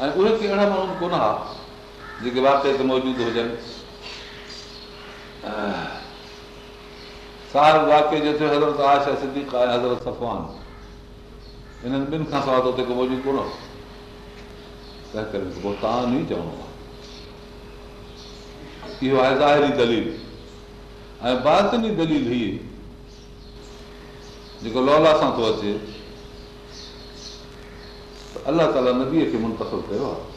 ۽ اهي ڪي اهڙا ماڻهو ڪونه ها جيڪي واقع تي موجود هجن. سار واقع جو ٿيو حضرت آشا سديڪ آهي حضرت سفان هنن ٻن کان سواءِ ته اتي ڪو موجود ڪونه هو. تنهن ڪري پوءِ توهان ني چوڻو آهي. اهو آهي ظاهري دليل. ۽ باطني دليل هيءَ جيڪو لولا سان ٿو اچي الله تالا نبيءَ کي منتخب ڪيو آهي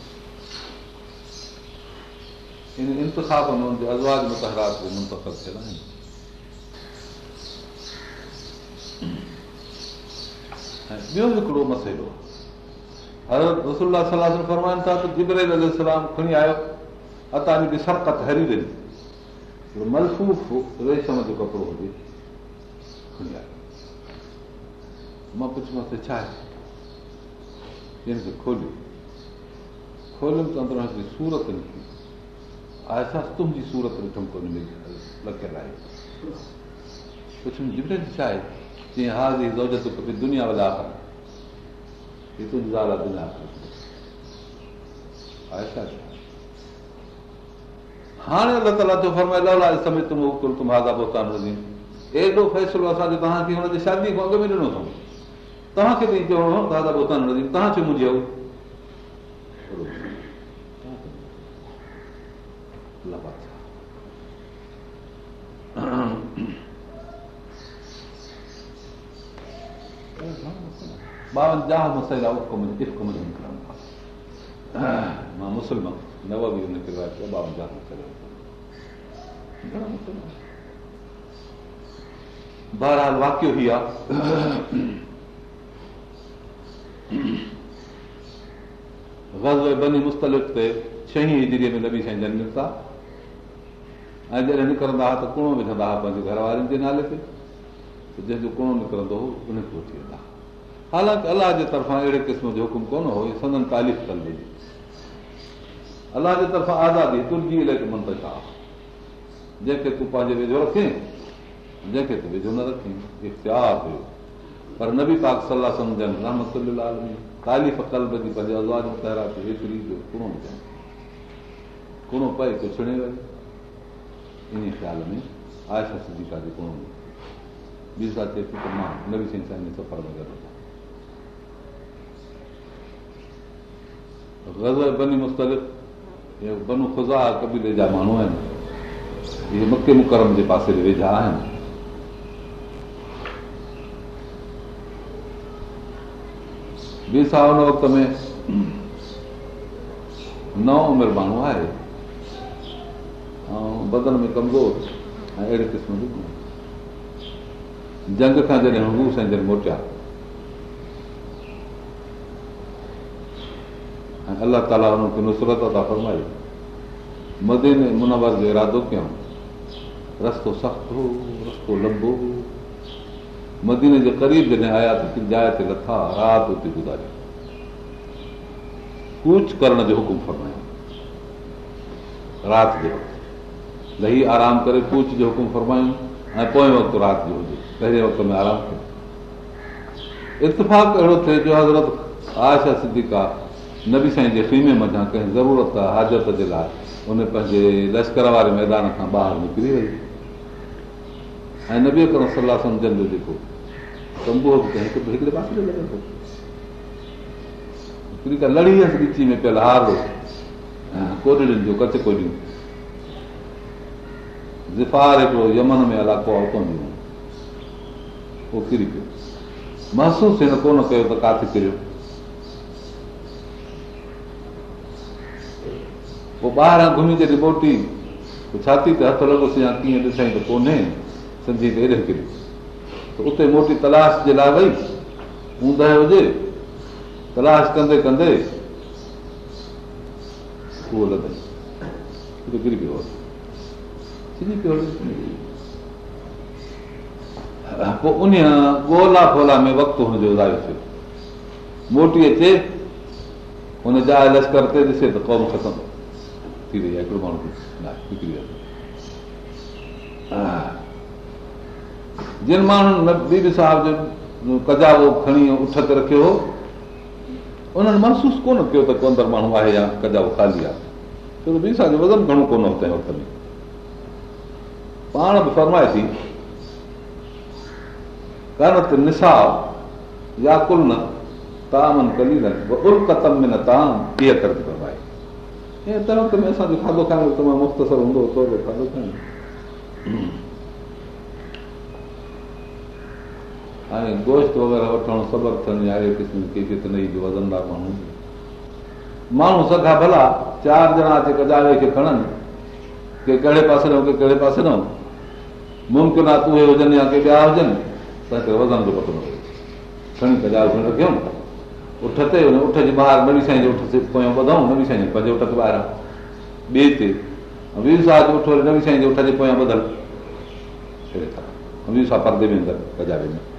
ان انتکاب ۾ هن جي ازواج متهرات کي منتخب ٿيل آهن ۽ ٻيو هڪڙو مسئلو حضرت رسلا صلاح فرمائن ٿا ته جبريل اسلام کڻي آيو اتاني به سرڪت هري ڏني ملسوف ريشم جو ڪپڙو هجي کڻي آيو مان پڇيومانس ڇا آهي هن کي کوليو کوليم ته اندر هڪڙي سورت نڪتي آهي ڇا تنهنجي سورت ڏٺم ڪونه لڪيل آهي پڇيم جبريل ڇا آهي جيئن هازي زوجت کپي دنيا وارا هيءَ تنهنجي زال دنيا آهي ڇا هاڻي الله تالا جو فرمائي لولا سمي تم ڪل تم هازا بوتان هجي ايڏو فيصلو اسان جو توهان کي هن جي شادي کان اڳ ۾ ڏنو اٿئون توهان کي چوڻو دادا بوتان توهان ڇو منهنجي ٻاونجاهه مسئلا مان مسلمان نو به آهي بني مستلف تي ڇهين هجريءَ ۾ نبي سائين جنم ٿا ۽ جڏهن نڪرندا هئا ته ڪڻو وجهندا هئا پنهنجي گهر وارن جي نالي تي جنهن جو ڪڻو نڪرندو هو ان کي وٺي ويندا هئا حالانڪه الله جي طرفان اهڙي قسم جو حڪم ڪونه هو سندن تاليف ڏني الله جي طرفان آزادي تنهنجي الاهي منتشا جنهن کي تون پنهنجي ويجهو رکي جنهن کي تون ويجهو نه رکي اختيار هيو پر نبي پاڪ صلاح سمجهن رحمت تاليف ڪلب جي پنهنجي ازواج تهرا تي ايتري جو ڪڻو وجهن ڪڻو پئي ڪجهه ڇڻي وڃي ان خيال ۾ آيشا سڌي ڪا جو ڪڻو ٻي سال ٿئي ٿي ته مان نبي سائين سائين سفر ۾ گڏ بني مستلف بنو خزا ڪبيلي جا ماڻهو آهن. اهي مڪي مڪرم جي پاسي تي ويجها آهن ٻسا هن وقت ۾ نئون عمر ماڻهو آهي. ۽ بدن ۾ ڪمزور ۽ اهڙي قسم جو جنگ کان جڏهن هوس ۽ جڏهن موٽيا. ۽ الله تالا هن کي نصرت ٿا فرمائي. مدين منور جو ارادو ڪيون رستو سخت هو رستو لمبو هو مديني جي قريب جڏهن آيا ته جاءِ تي لٿا رات ڪوچ ڪرڻ جو حڪم فرمايو. رات جو لهي آرام ڪري ڪوچ جو حڪم فرمايون ۽ پوئين وقت رات جو هجي. پهرين وقت ۾ آرام ڪيو. اتفاق اهڙو ٿئي جو حضرت آشا سديڪا نبي سائين جي خيمي مٿان ڪنهن ضرورت حاجت جي لاءِ ان پنهنجي لشڪر واري ميدان کان ٻاهر نڪري وئي ۽ نبي ڪرڻ صلاح سمجهن جو جيڪو. تمبو به هڪڙي پاسي جو لڳندو. هڪڙي ته لڙي ڳچي ۾ پيل هار. ڪوڏين جو ڪچ ڪوڏيون زفار هڪڙو يمن ۾ علائقو آهي اتان جو اهو ڪري پيو. محسوس هن ڪونه ڪيو ته ڪاٿي ڪريو پوءِ ٻاهران گهمي جڏهن موٽي ڇاتي تي هٿ لڳوس يا ڪيئن ڏسئي ته ڪونهي سمجهي ته هيڏي ڪري ته اتي موٽي تلاش جي لاءِ وئي. اوندهه هجي تلاش ڪندي ڪندي اهو لڳي ڪري پيو پيو پوءِ ان ڳولا فولا ۾ وقت هن جو زايو ٿيو. موٽي اچي هن جاءِ لشڪر تي ڏسي ته قوم ختم ٿي وئي آهي هڪڙو ماڻهو نڪري ويو جن ماڻهن بيبي صاحب جو ڪجابو کڻي اٺ تي رکيو هو انهن محسوس ڪونه ڪيو ته ڪو اندر ماڻهو آهي يا ڪجا خالي آهي. ڇو ته ٻي سال جو وزن گهڻو ڪونه هو تنهن وقت ۾. پاڻ به فرمائي ٿي ڪانه ته نصاب يا ڪل نه طعامن ڪلي نه طعام ڪيئن ڪري ٿي فرمائي تنهن وقت ۾ اسان جو کاڌو کائڻ تمام مختصر هوندو هو کاڌو کائڻ هاڻي گوشت وغيره وٺڻ صبر ٿين يا اهڙي قسم جي ڪيفيت نه ايندي وزندار ماڻهو ماڻهو سگهان ڀلا چار ڄڻا اچي ڪجاوي کي کڻن؟ ڪي ڪهڙي پاسي نه ڪي ڪهڙي پاسي نه ممڪن آهي تون هجن يا ڪي ٻيا هجن ته هتي وزن جو پتو نه پئي کڻي ڪجاو کڻي رکيون اٺ تي اٺ جي ٻاهر نوي سائين جو اٺ تي پويان ٻڌئون نوي سائين جو پنهنجي اٺ تي ٻاهران ٻئي تي وير ساهه جو اٺ وري نوي سائين جي اٺ جي پويان ٻڌل وير ساهه پردي ۾ اندر ڪجاوي ۾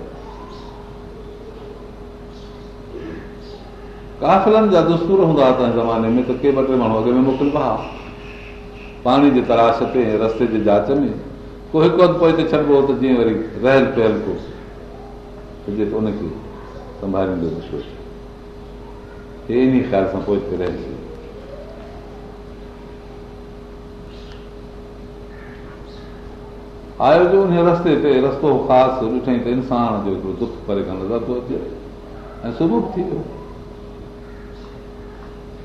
ڪافلن جا دستور هوندا تنهن زماني ۾ ته ڪي ٻه ٽي ماڻهو اڳي ۾ موڪلبا پاڻي جي تلاش تي رستي جي جاچ ۾. ڪو هڪ هنڌ پوءِ تي ڇڏبو آيو جو رستي تي رستو خاص ڏٺئي ته انسان جو نظر ٿو اچي. ۽ صبح ٿي ويو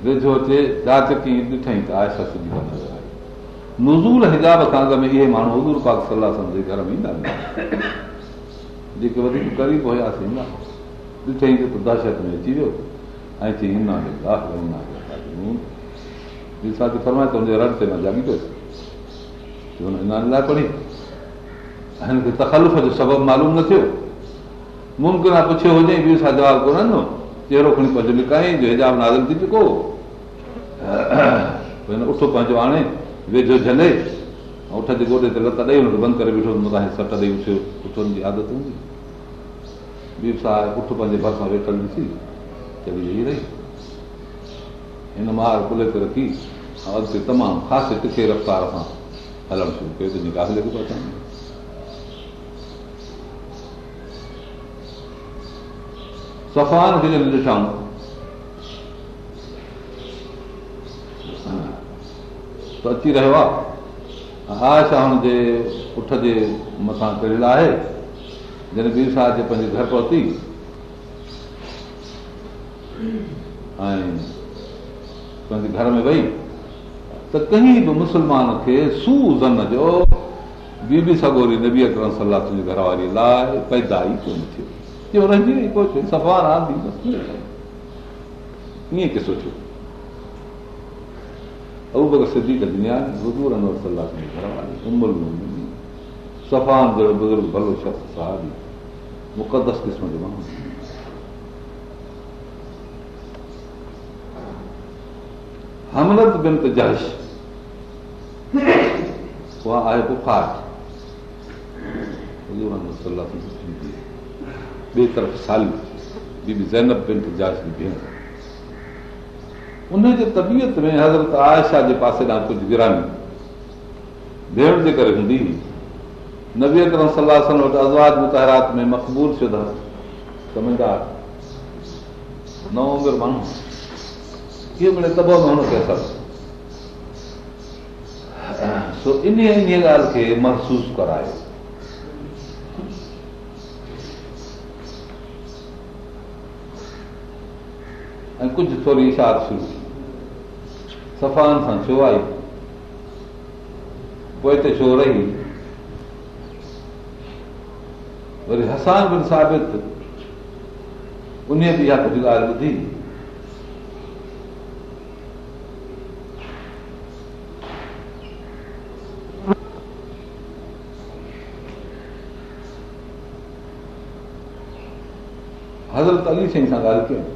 ويجهو اچي جاچ ڪيئن ڏٺئي ته ڪا نظر آئي نزول هجاب کان اڳ ۾ اهي ماڻهو حضور پاڪ صلاح سمجهي گهر ۾ ايندا جيڪي وڌيڪ قريب هئاسين نه ڏٺئي ته دهشت ۾ اچي ويو. ۽ چئي هن فرمائي ته هن جي رڙ تي مان جاڳي پيس هن اڃان لاءِ پڙهي. هن کي تڪلف جو سبب معلوم نه ٿيو. ممڪن آهي پڇيو هجي ٻيو ڇا جواب ڪونه ڏنو چهرو کڻي پنهنجو لڪائي جو هجاب نازل ٿي چڪو هن اٺو پنهنجو آڻي ويجهو جهلي ۽ اٺ جي گوڏي تي لت ڏيئي هن کي بند ڪري بيٺو توهان کي سٽ ڏيئي اٿيو اٿن جي عادت هوندي ٻي سان اٺ پنهنجي ڀرسان ويٺل ڏسي چلي ويهي رهي هن مار ڪلي تي رکي ۽ اڳتي تمام خاص تکي رفتار سان هلڻ شروع ڪيو ته نڪاح لڳو پيو اچن سفان کي جڏهن ڏٺئون ته اچي رهيو آهي آشا هن جي پٺ جي مٿان ڪريل آهي. جڏهن وير صاحب جي پنهنجي گهر پهتي ۽ پنهنجي گهر ۾ وئي ته ڪنهن به مسلمان کي سو زن جو ٻي به سگوري نبي اڪرم صلاح تنهنجي گهر واريءَ لاءِ پيدا ئي ڪونه ٿيو. ائين ڪي سوچيو سڌي سفان جهڙو بزرگ ڀلو شخص مقدس قسم جو ماڻهو هملت بن ته جش اها آهي بخار ٻئي طرف سالي بيبي زينب پن جاج جي ڀيڻ ان جي طبيعت ۾ حضرت آيشا جي پاسي ڏانهن ڪجهه گراني ڀيڻ جي ڪري هوندي هئي. نبي اڪرم صلاح وٽ ازواج متهرات ۾ مقبول شده سمجهدار. نئون عمر ماڻهو. اهو ملي تبو ۾ هن کي اثر. سو ان ان ڳالهه کي محسوس ڪرايو ۽ ڪجهه ٿوري ٿي سفان سان ڇو آئي پوءِ هتي ڇو رهي وري هسان بن ثابت ان به اها ڪجهه ڳالهه ٻڌي حضرت علي سائين سان ڳالهه ڪيون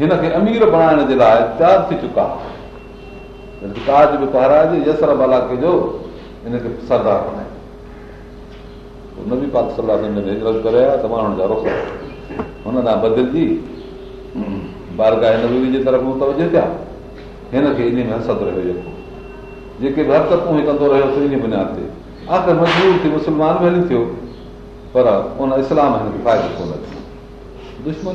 هن کي امير بڻائڻ جي لاءِ تيار ٿي چڪا. تاج به پهارائي يسرب علائقي جو هن کي سردار بڻائي. نبي پاڪ صلاح هجرت ڪري ته ماڻهن جا رک هن ڏانهن بدلجي بارگاهه نبي جي طرف متوج ٿيا. هن کي ان ۾ حسد رهيو جيڪو. جيڪي به حرڪتون ڪندو رهيو ان بنياد تي. آخر مجبور ٿي مسلمان به هلي ٿيو پر ان اسلام هن کي فائدو ڪونه ٿيو. دشمن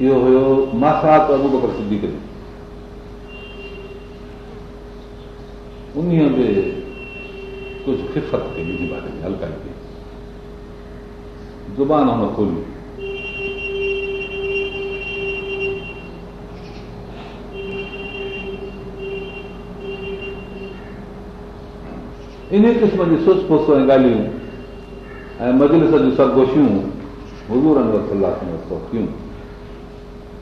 اهو هيو ماسات ابو بڪر سڌي ڪئي ان ۾ ڪجهه خفت ڪئي ٻنهي باري ۾ هلڪائي ڪئي زبان هن کولي ان قسم جي سس فس ۽ ڳالهيون ۽ مجلس جون سرگوشيون حضور صلاح ڪيون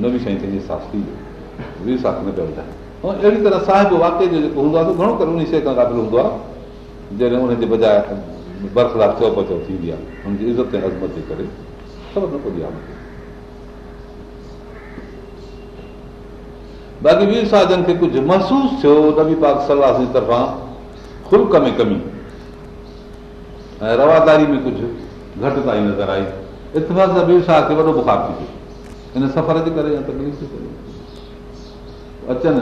نه به سائين صاف ٿي ويو ٻي صاف نه پيو ٻڌائي ۽ اهڙي طرح صاحب واڪي جو جيڪو هوندو آهي گهڻو ڪري ان شيءِ کان قابل هوندو آهي جڏهن ان جي بجاءِ برخلاف چئو پچو ٿيندي آهي هن جي عزت ۽ عظمت جي ڪري خبر نه پوندي آهي باقي وير ساجن کي ڪجهه محسوس ٿيو نبي پاڪ صلاح جي طرفان خلق ۾ ڪمي ۽ رواداري ۾ ڪجهه گهٽتائي نظر آئي اتفاق سان وير ساهه کي وڏو بخار ٿي پيو هن سفر جي ڪري يا تڪليف ٿي ڪري اچن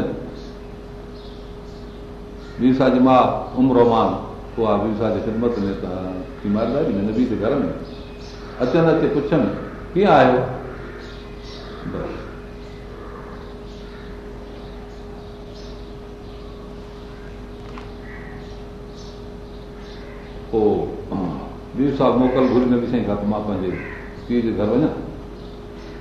وير ساهه جي ماءُ عمر مان اها ويسا جي خدمت ۾ بيمارداري ۾ نبي جي گهر ۾ اچن اچي پڇن ڪيئن آهيو پوءِ ٻي صاحب موڪل گهري نه ڏسئي کان ته مان پنهنجي پيءُ جي گهر وڃان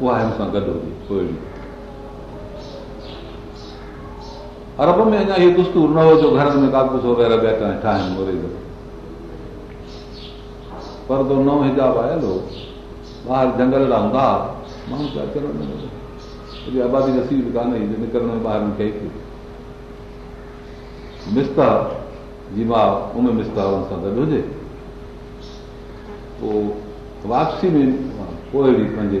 اها هن سان گڏ هئي پوءِ ارب ۾ اڃا اهو دستور نه هو جو گهرن ۾ ڪاڪوس وغيره بيٺا ٺاهين پردو نئون هجاب آيل هو ٻاهر جنگل هوندا ماڻهو پيا اچن آبادي نصيب ڪانهي نڪرڻ ۾ ڪئي ٿي مستا جي مان ان مستا سان گڏ هجي پوءِ واپسي ۾ پوءِ پنهنجي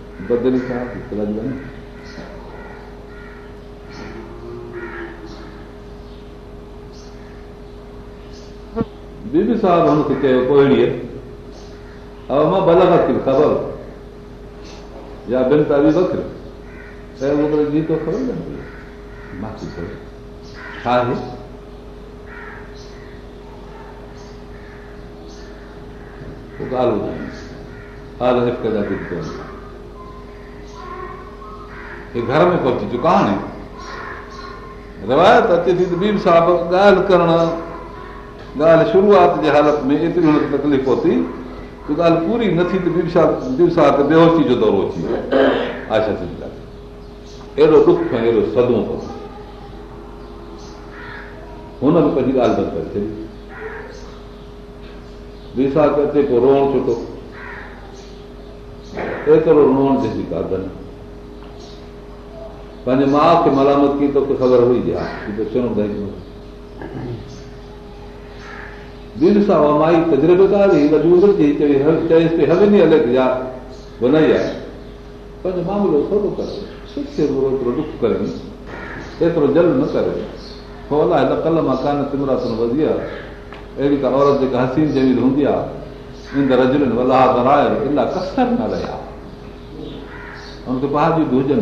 ڳالهائبو بدلي ڇا بيبي صاحب هن کي چيو ڪوهڙيءَ مان بلگت ٿي خبر يا بن تابي بڪر ته جي تو خبر نه مان ٿي ڇا آهي ڳالهه ٻڌائين گهر ۾ پهچي چڪا هاڻي روايت اچي ٿي شروعات جي حالت ۾ تڪليف ته ڳالهه پوري نه ٿي ته جو ٿي ڏک ۽ ايڏو سڌو اٿو هن به پنهنجي ڳالهه بند ڪري ڇڏي. ٻي صاحب اچي پوءِ روئڻ ڇو ٿو ايترو روئڻ نه پنهنجي ماءُ کي ملامت ڪه توکي خبر هئي مائي تجربيڪار چئيس هلندي هلي يا آهي پنهنجو معاملو ٿورو ڪري ڏک ڪري ايترو جل نه ڪري الائي ته ڪلهه مان ڪانه تمراتن وڌي آهي اهڙي ڪا عورت جيڪا حسين زمين هوندي آهي ان رجن ولاهه ڪرائي الاهي ڪسر نه رهيا هن کي پنهنجي هجن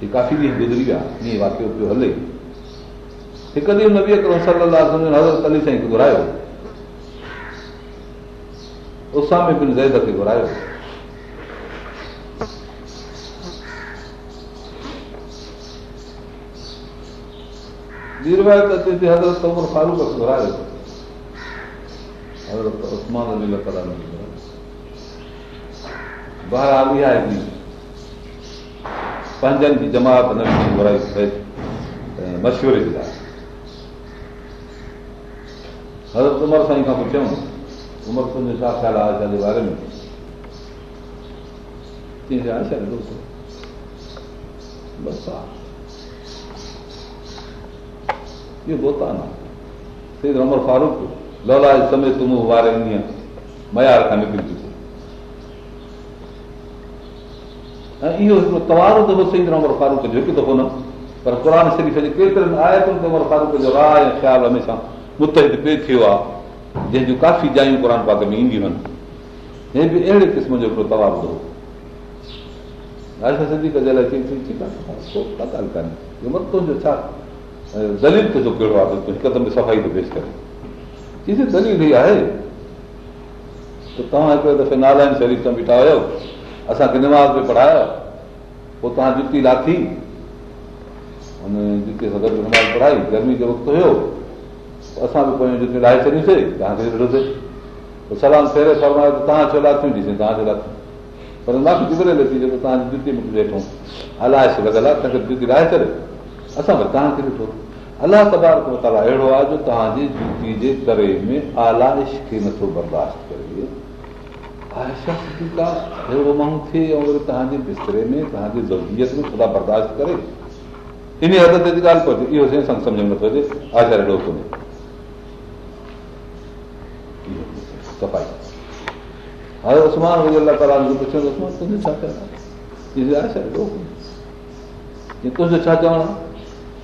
هي ڪافي ڏينهن گذري ويا ائين واڪيو پيو هلي هڪ ڏينهن نه به هڪڙو حضرت علي سائين کي گهرايو اسامي بن زيد کي گهرايو ٻي روايت اچي ٿي حضرت عمر فاروڪ کي گهرايو حضرت اسمان علي بهرحال اها هڪڙي पंहिंजनि जी मशवरे जे लाइ हज़रत उमर साईं खां पुछियऊं उमर तुंहिंजो छा ख़्यालु आहे आशा जे बारे में फारूक लौला समय तुम वारे मयार खां निकिरी चुको ۽ اهو هڪڙو توارو دفعو صحيح عمر فاروڪ جو هڪ دفعو نه پر قر شريف جي ڪيترن آيتن تي عمر فاروڪ جو راءِ ۽ خيال هميشه متهد پي ٿيو آهي جنهنجون ڪافي جايون قر پاڪ ۾ اينديون آهن هي به اهڙي قسم جو هڪڙو توارو دفعو تنهنجو ڇا دليل تنهنجو ڪهڙو آهي هڪدم صفائي ٿو پيش ڪري چيز دليل ئي آهي ته توهان هڪڙي دفعي نارائڻ شريف تان بيٺا هيو اسان کي نماز ۾ پڙهايو پوءِ توهان جتي لاٿي. هن جتي سان گڏ پڙهائي گرمي جو وقت هيو. اسان به پنهنجو جتي لاهي ڇڏيوسين توهان کي ته پر مون کي ڪبري لٿي جو توهان جي ڏٺو. الائي لڳل آهي تنهن کي جتي لاهي ڇڏي. توهان کي ڏٺو. الله تبار اهڙو آهي جو توهان جي جتي جي ڪري ۾ آلائش کي نٿو برداشت وري توهان جي بستري ۾ توهان جي زروريت ۾ خدا برداشت ڪري ان حد تي ڳالهه پهچي اهو سمجهه ۾ نٿو اچي آچار هيڏو ڪونهي ڇا چوڻ ڇا چوڻ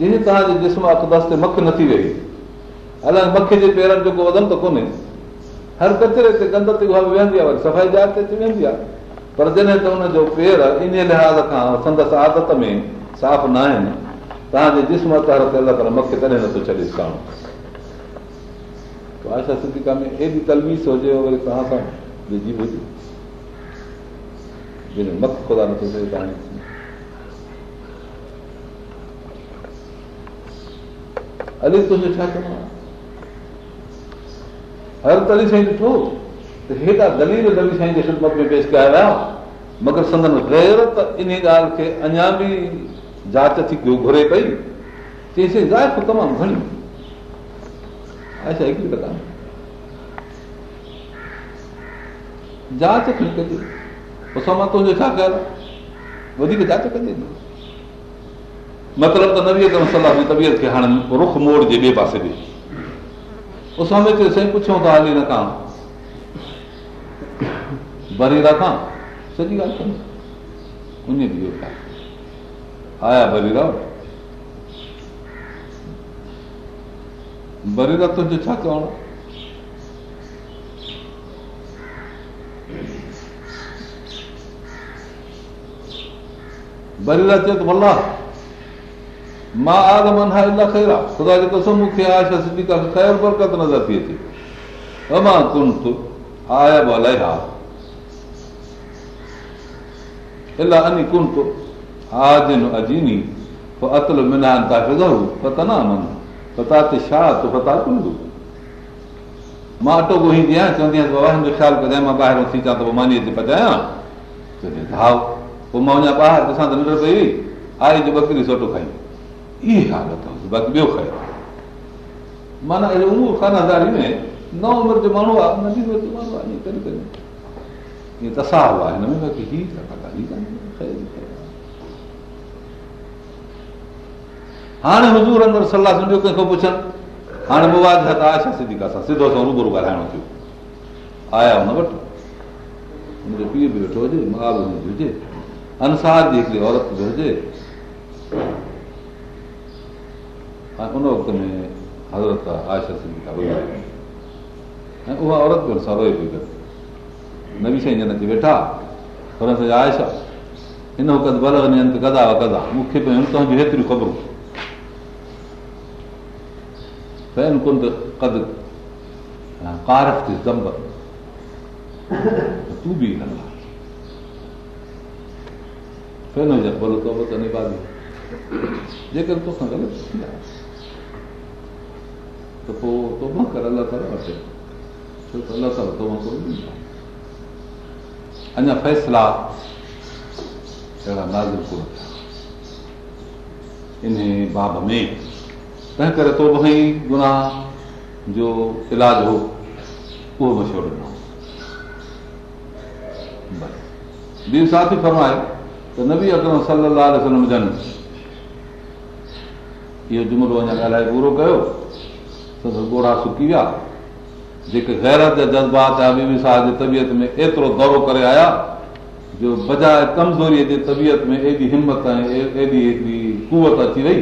آهي توهان جي جسم تي مک نٿي ويهي الائي مکي جي پيرن جيڪو وڌن ته ڪونهي هر ڪچري تي گند ويهندي آهي وري صفائي جاءِ تي اچي ويندي آهي. پر جڏهن ته هن جو پير ان لحاظ کان آهن توهان جي هجي وري توهان سان وجهي هجي. جنهن جو مت خدا نٿو ٿئي توهان علي تنهنجو ڇا چوڻو آهي هر تلي سائين ڏٺو ته هيڏا دليل دلي سائين جي خدمت ۾ پيش ڪيا ويا. مگر سندن گيرت ان ڳالهه کي اڃا به جانچ ٿي گهري پئي. چئيسين زائف تمام گهڻي. اڇا هڪڙي ٽڪا جانچ کڻي ڪجي. پوءِ مان تنهنجو ڇا ڪيل وڌيڪ جانچ ڪجي مطلب ته ڪرڻ صلاح طبيعت کي هاڻي رک موڙ جي ٻئي پاسي ڏي اسامي تي سائين پڇون ٿا هلي نه کان بريرا کان سڄي ڳالهه ڏينهن آيا بريرا بريرا تنهنجو ڇا چوڻ؟ بريرا چئي ته ڀلا مان آدم انا خير آهي خدا جي قسم مون کي آشا سديڪا کي خير برڪت نظر ٿي اچي مان ڪنت آيا به الائي ها الاهه اني ڪنت آجن اجيني اتل منان ٿا فزهو پتنا من فتا تي ڇا ته فتا ڪندو مان اٽو ڳوهيندي آهيان چوندي آهيان بابا هن جو خيال ڪجانءِ مان ٻاهران ٿي اچان ته پوءِ مانيءَ تي پچايان ڌاو پوءِ مان وڃان ٻاهر ڏسان ته ننڊ پئي آئي جو ٻڪري سوٽو کائي اها حالت آهي باقي ٻيو کائي معنيٰ اهو کاناداري ۾ نئون عمر جو ماڻهو آهي ننڍي عمر جو ماڻهو آهي ائين ڪري ڪري ائين تساو آهي هن ۾ باقي هي ڪانهي هاڻي حضور اندر صلاح ٻيو ڪنهن کان پڇن هاڻي مواد هٿ آشا سڌي ڪاسان سڌو اسان روبرو ڳالهائڻو ٿيو آيا هن وٽ هن جو پيءُ به ويٺو هجي ماءُ به هجي انسار جي هڪڙي عورت به هجي ۽ ان وقت ۾ حضرت سڌي ۽ اها عورت به هن سان روئي پئي گڏ نوي سائين جن اچي ويٺا هن سان آيشا هن وقت ڀل وڃن ڪدا ڪدا مون کي به تنهنجيون هيتريون خبرون فين ڪند ڪد ڪارف ٿي زمب تون به ڪندا فين هجي ڀلو تو ته نڀادي جيڪر توکان غلط ٿي آهي ته پوءِ توبا ڪر الله تالا اچي ڇو ته الله تالا توبا ڪونه ڏيندو اڃا فيصلا اهڙا نازل ڪونه ٿيا ان باب ۾ تنهن ڪري تو به گناهه جو علاج هو اهو مشهور ڏنو ٻي ساٿي فرمائي ته نبي اڪرم صلاح جن اهو جملو اڃا ڳالهائي پورو ڪيو ڳوڙا سڪي ويا. جيڪي گيرت جا جذبات ساهه جي طبيعت ۾ ايترو دورو ڪري آيا جو بجاءِ ڪمزوريءَ جي طبيعت ۾ ايڏي همت ۽ ايڏي هڪڙي ڪوت اچي وئي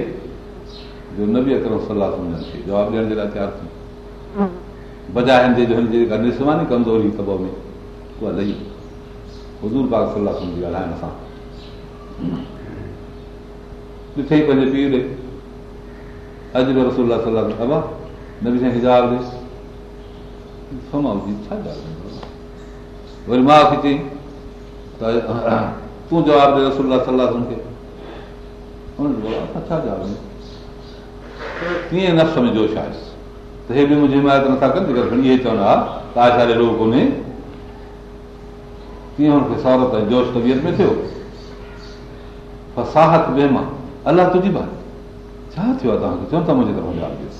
جو نه به اڪرم صلاح سمجهن کي جواب ڏيڻ جي لاءِ تيار ٿي بجاءِ هن جي هن جي جيڪا ڏسواني ڪمزوري تب ۾ اها لهي. حضور پاڪ صلاح سمجهي ڳالهائڻ سان. ڏٺي ئي پنهنجي پيءُ ڏي. اڄ به رسولا صلاح ابا جواب ڏي ڇا وري کي چئي ته جواب ڏي ڏي ۾ جوش آهي ته هي به منهنجي حمايت نٿا ڪن جوش طبيعت ۾ ٿيو الله تنهنجي بات ڇا ٿيو آهي توهان کي چون ٿا منهنجي طرف جواب ڏيو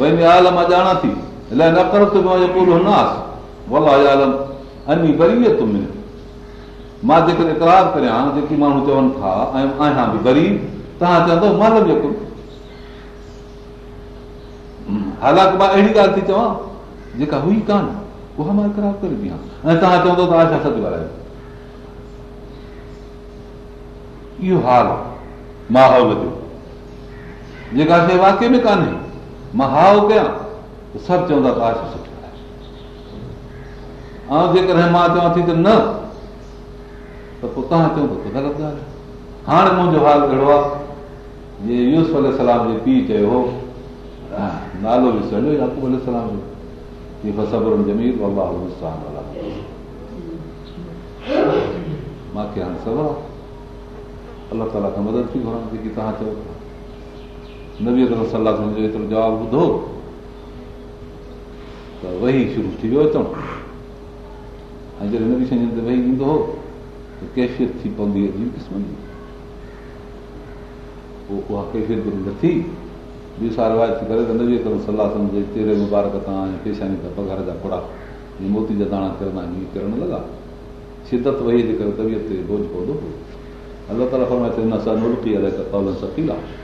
عالم مان ڄاڻان ٿي الائي نه ڪر پورو ناس عالم اني بري تم مان جيڪر اڪرار ڪريان جيڪي ماڻهو چون ٿا ۽ آهيان به بري توهان چوندو مال جيڪو حالانڪه مان اهڙي ڳالهه ٿي چوان جيڪا هئي ڪانه اها مان اڪرار ڪري ڏيان ۽ توهان چوندو ته آشا سچ ڳالهايو اهو حال ماحول جو جيڪا شيءِ واڪي ۾ ڪانهي مان هاءُ ڪيان ته سڀ چوندا ته آشا سچ ڳالهايو ۽ جيڪڏهن مان چوان ٿي ته نه. ته پوءِ توهان چوندو ته غلط ڳالهه آهي هاڻي منهنجو حال اهڙو آهي جيئن يوز سلام جي پيءُ چيو هو نالو به سڄو ياڪوب سلام جو. هاڻي صبر آهي الله تالا کان مدد ٿي گهران جيڪي توهان چئو نبي صلاح جو ايترو جواب ٻڌو؟ ته وهي شروع ٿي ويو اچڻ ۽ جڏهن نبي سائين تي ويهي ايندو هو ڪيفيت ٿي پوندي عجيب قسم جي. پوءِ اها ڪيفيت نه ٿي. ٻي سال روايت ٿي ڪري ته نبي ڪرو صلاح سمجهي چيري مبارڪ تان ۽ پيشاني تان پگهار جا پڙا جيئن موتي جا داڻا ڪرندا آهن ڪرڻ لڳا. شدت وهي جي ڪري طبيعت تي بوجهه پوندو هو. الله تالا فرمائي ته هن سان ملڪي الائي ته ڪولن سڪيل. آهي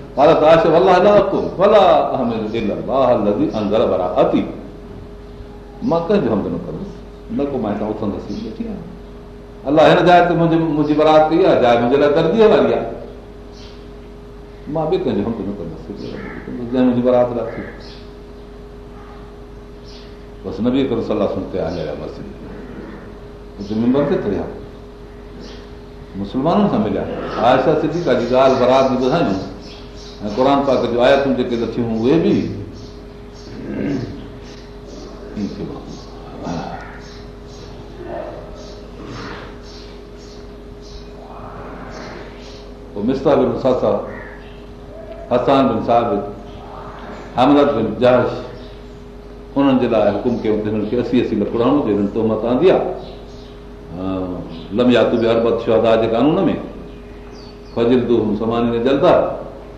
مان ڪنهن جو نه ڪندس نه ڪو مان هتان الله هن جاءِ تي منهنجي برات ڪئي آهي جاءِ منهنجي لاءِ ترجيح واري آهي مان به ڪنهن جو هنڌ نه ڪندس جنهن منهنجي برات لاءِ ٿي بس نه به ڪري صلاح سن تي هليا مسجد ميمبر تي ٿيا مسلمانن سان مليا ۽ قر پاڪ جون آيتون جيڪي لٿيون اهي به هسان بن حمد بن جهاش انهن جي لاءِ حڪم ڪيو اسي اسي لک رهڻو هنن توهمت آندي آهي. لمياتو به اربت شهدا جي قانون ۾ فجل جلدا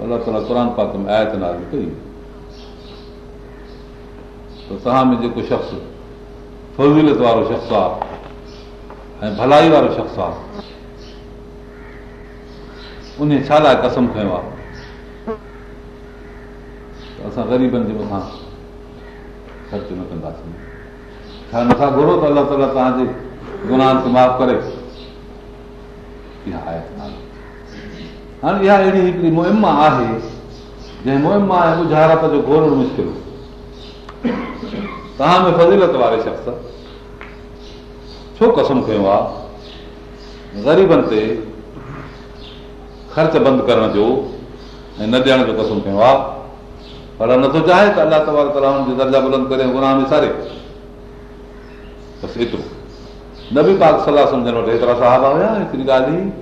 الله تالا قر پاڪ ۾ آيت ناز ڪئي ته توهان ۾ جيڪو شخص فضيلت وارو شخص آهي ۽ ڀلائي وارو شخص آهي ان ڇا لاءِ قسم کيو آهي اسان غريبن جي مٿان خرچ نه ڪنداسين ڇا نٿا گهرو ته الله تالا توهان جي گناهن کي معاف ڪري هاڻي اها اهڙي هڪڙي مهم آهي جنهن مهم آهي گجارت جو گهورڻ مشڪل توهان ۾ فضيلت واري شخص ڇو قسم ڪيو آهي غريبن تي خرچ بند ڪرڻ جو ۽ نه ڏيڻ جو قسم ڪيو آهي پر نٿو چاهي ته الله تبار تالا هن جي درجا بلند ڪري گناهه ۾ ساري بس ايترو. نه به پاڪ صلاح سمجهن وٽ ايترا صاحبه هئا هڪڙي ڳالهه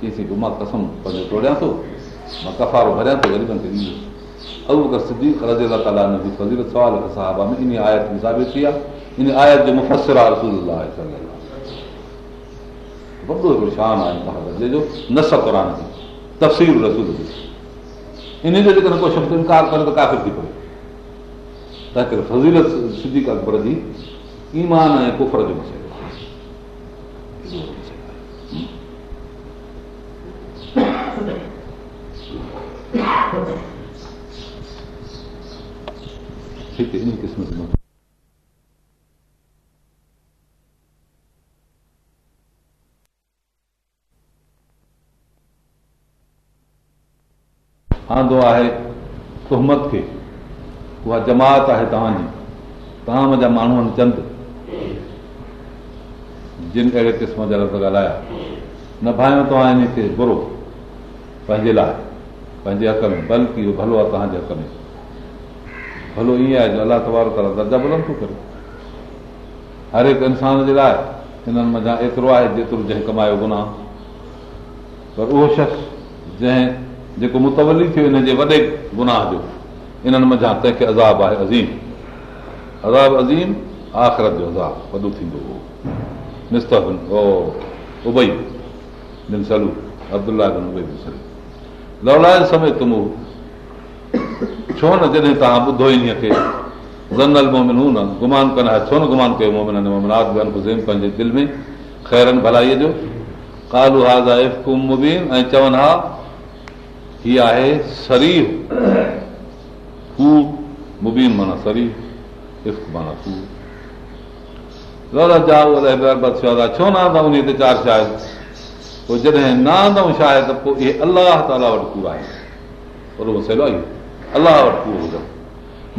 ٿو مان ڪفارو ڀريان ٿو غريبن کي ڏيندو اڳ سڌي رزي الا تالا فضيلت سوال صاحبه ۾ ان آيت ۾ ثابت ٿي آهي ان آيت جو مفسر آهي رسول وڏو هڪڙو شان آهي درجي جو نس قر جي تفصيل رسول جي ان جو جيڪڏهن ڪو شبد انڪار ڪري ته ڪافر ٿي پئي ته هڪڙي فضيلت سڌي اڪبر جي ايمان ۽ ڪفر جو آندو آهي تهمت کي اها جماعت آهي توهان جي. توهان منهنجا ماڻهو آهن چند. جن اهڙي قسم جا ڳالهايا. نه ڀائيو توهان ان کي برو پنهنجي لاءِ پنهنجي حق ۾ بلڪه اهو ڀلو آهي توهان جي حق ۾. ڀلو ائين آهي جو الله تبار تالا درجا بلند ٿو ڪري. هر هڪ انسان جي لاءِ هنن مٿان ايترو آهي جيترو جنهن ڪمايو گناهه. پر اهو شخص جنهن جيڪو متولي ٿيو هن جي وڏي گناهه جو انهن منجهان تنهن کي عذاب آهي عظيم. عذاب عظيم آخرت جو عذاب وڏو ٿيندو هو ابئي بن سلو ابدلا بن ابئي بن سلو لولائي سمي تم ڇو نه جڏهن توهان ٻڌو ان کي زنل مومن هو نه گمان ڪندا ڇو نه گمان ڪيو مومن مومنات به پنهنجي دل ۾ خيرن ڀلائيءَ جو ڪالو هازا افڪم مبين ۽ چون ها هيءَ آهي شرير هو مبين معنيٰ شرير افڪ معنيٰ هو ڇو نه ان تي چار شايد پوءِ جڏهن نه آندئون شايد پوءِ اهي الله تالا وٽ ڪوڙ آهي وڏو مسئلو آهي الله وٽ ڪوڙ هجن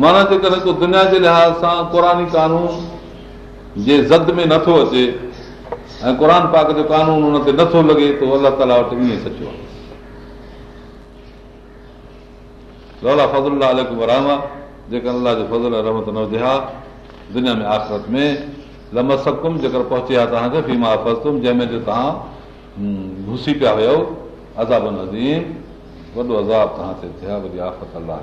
معنيٰ جيڪڏهن ڪو دنيا جي لحاظ سان قراني قانون جي زد ۾ نٿو اچي ۽ قر پاڪ جو قانون هن تي نٿو لڳي ته الله تالا وٽ ائين سچو آهي لولا فضل رحم جيڪر الله جو فضل رحمت نه هجي ها دنيا ۾ آخرت ۾ لم سڪم جيڪر پهچي ها توهان کي فيما جنهن ۾ جو توهان گهسي پيا هيو عذاب نزيم وڏو عذاب توهان تي ٿيا وڏي آفت الله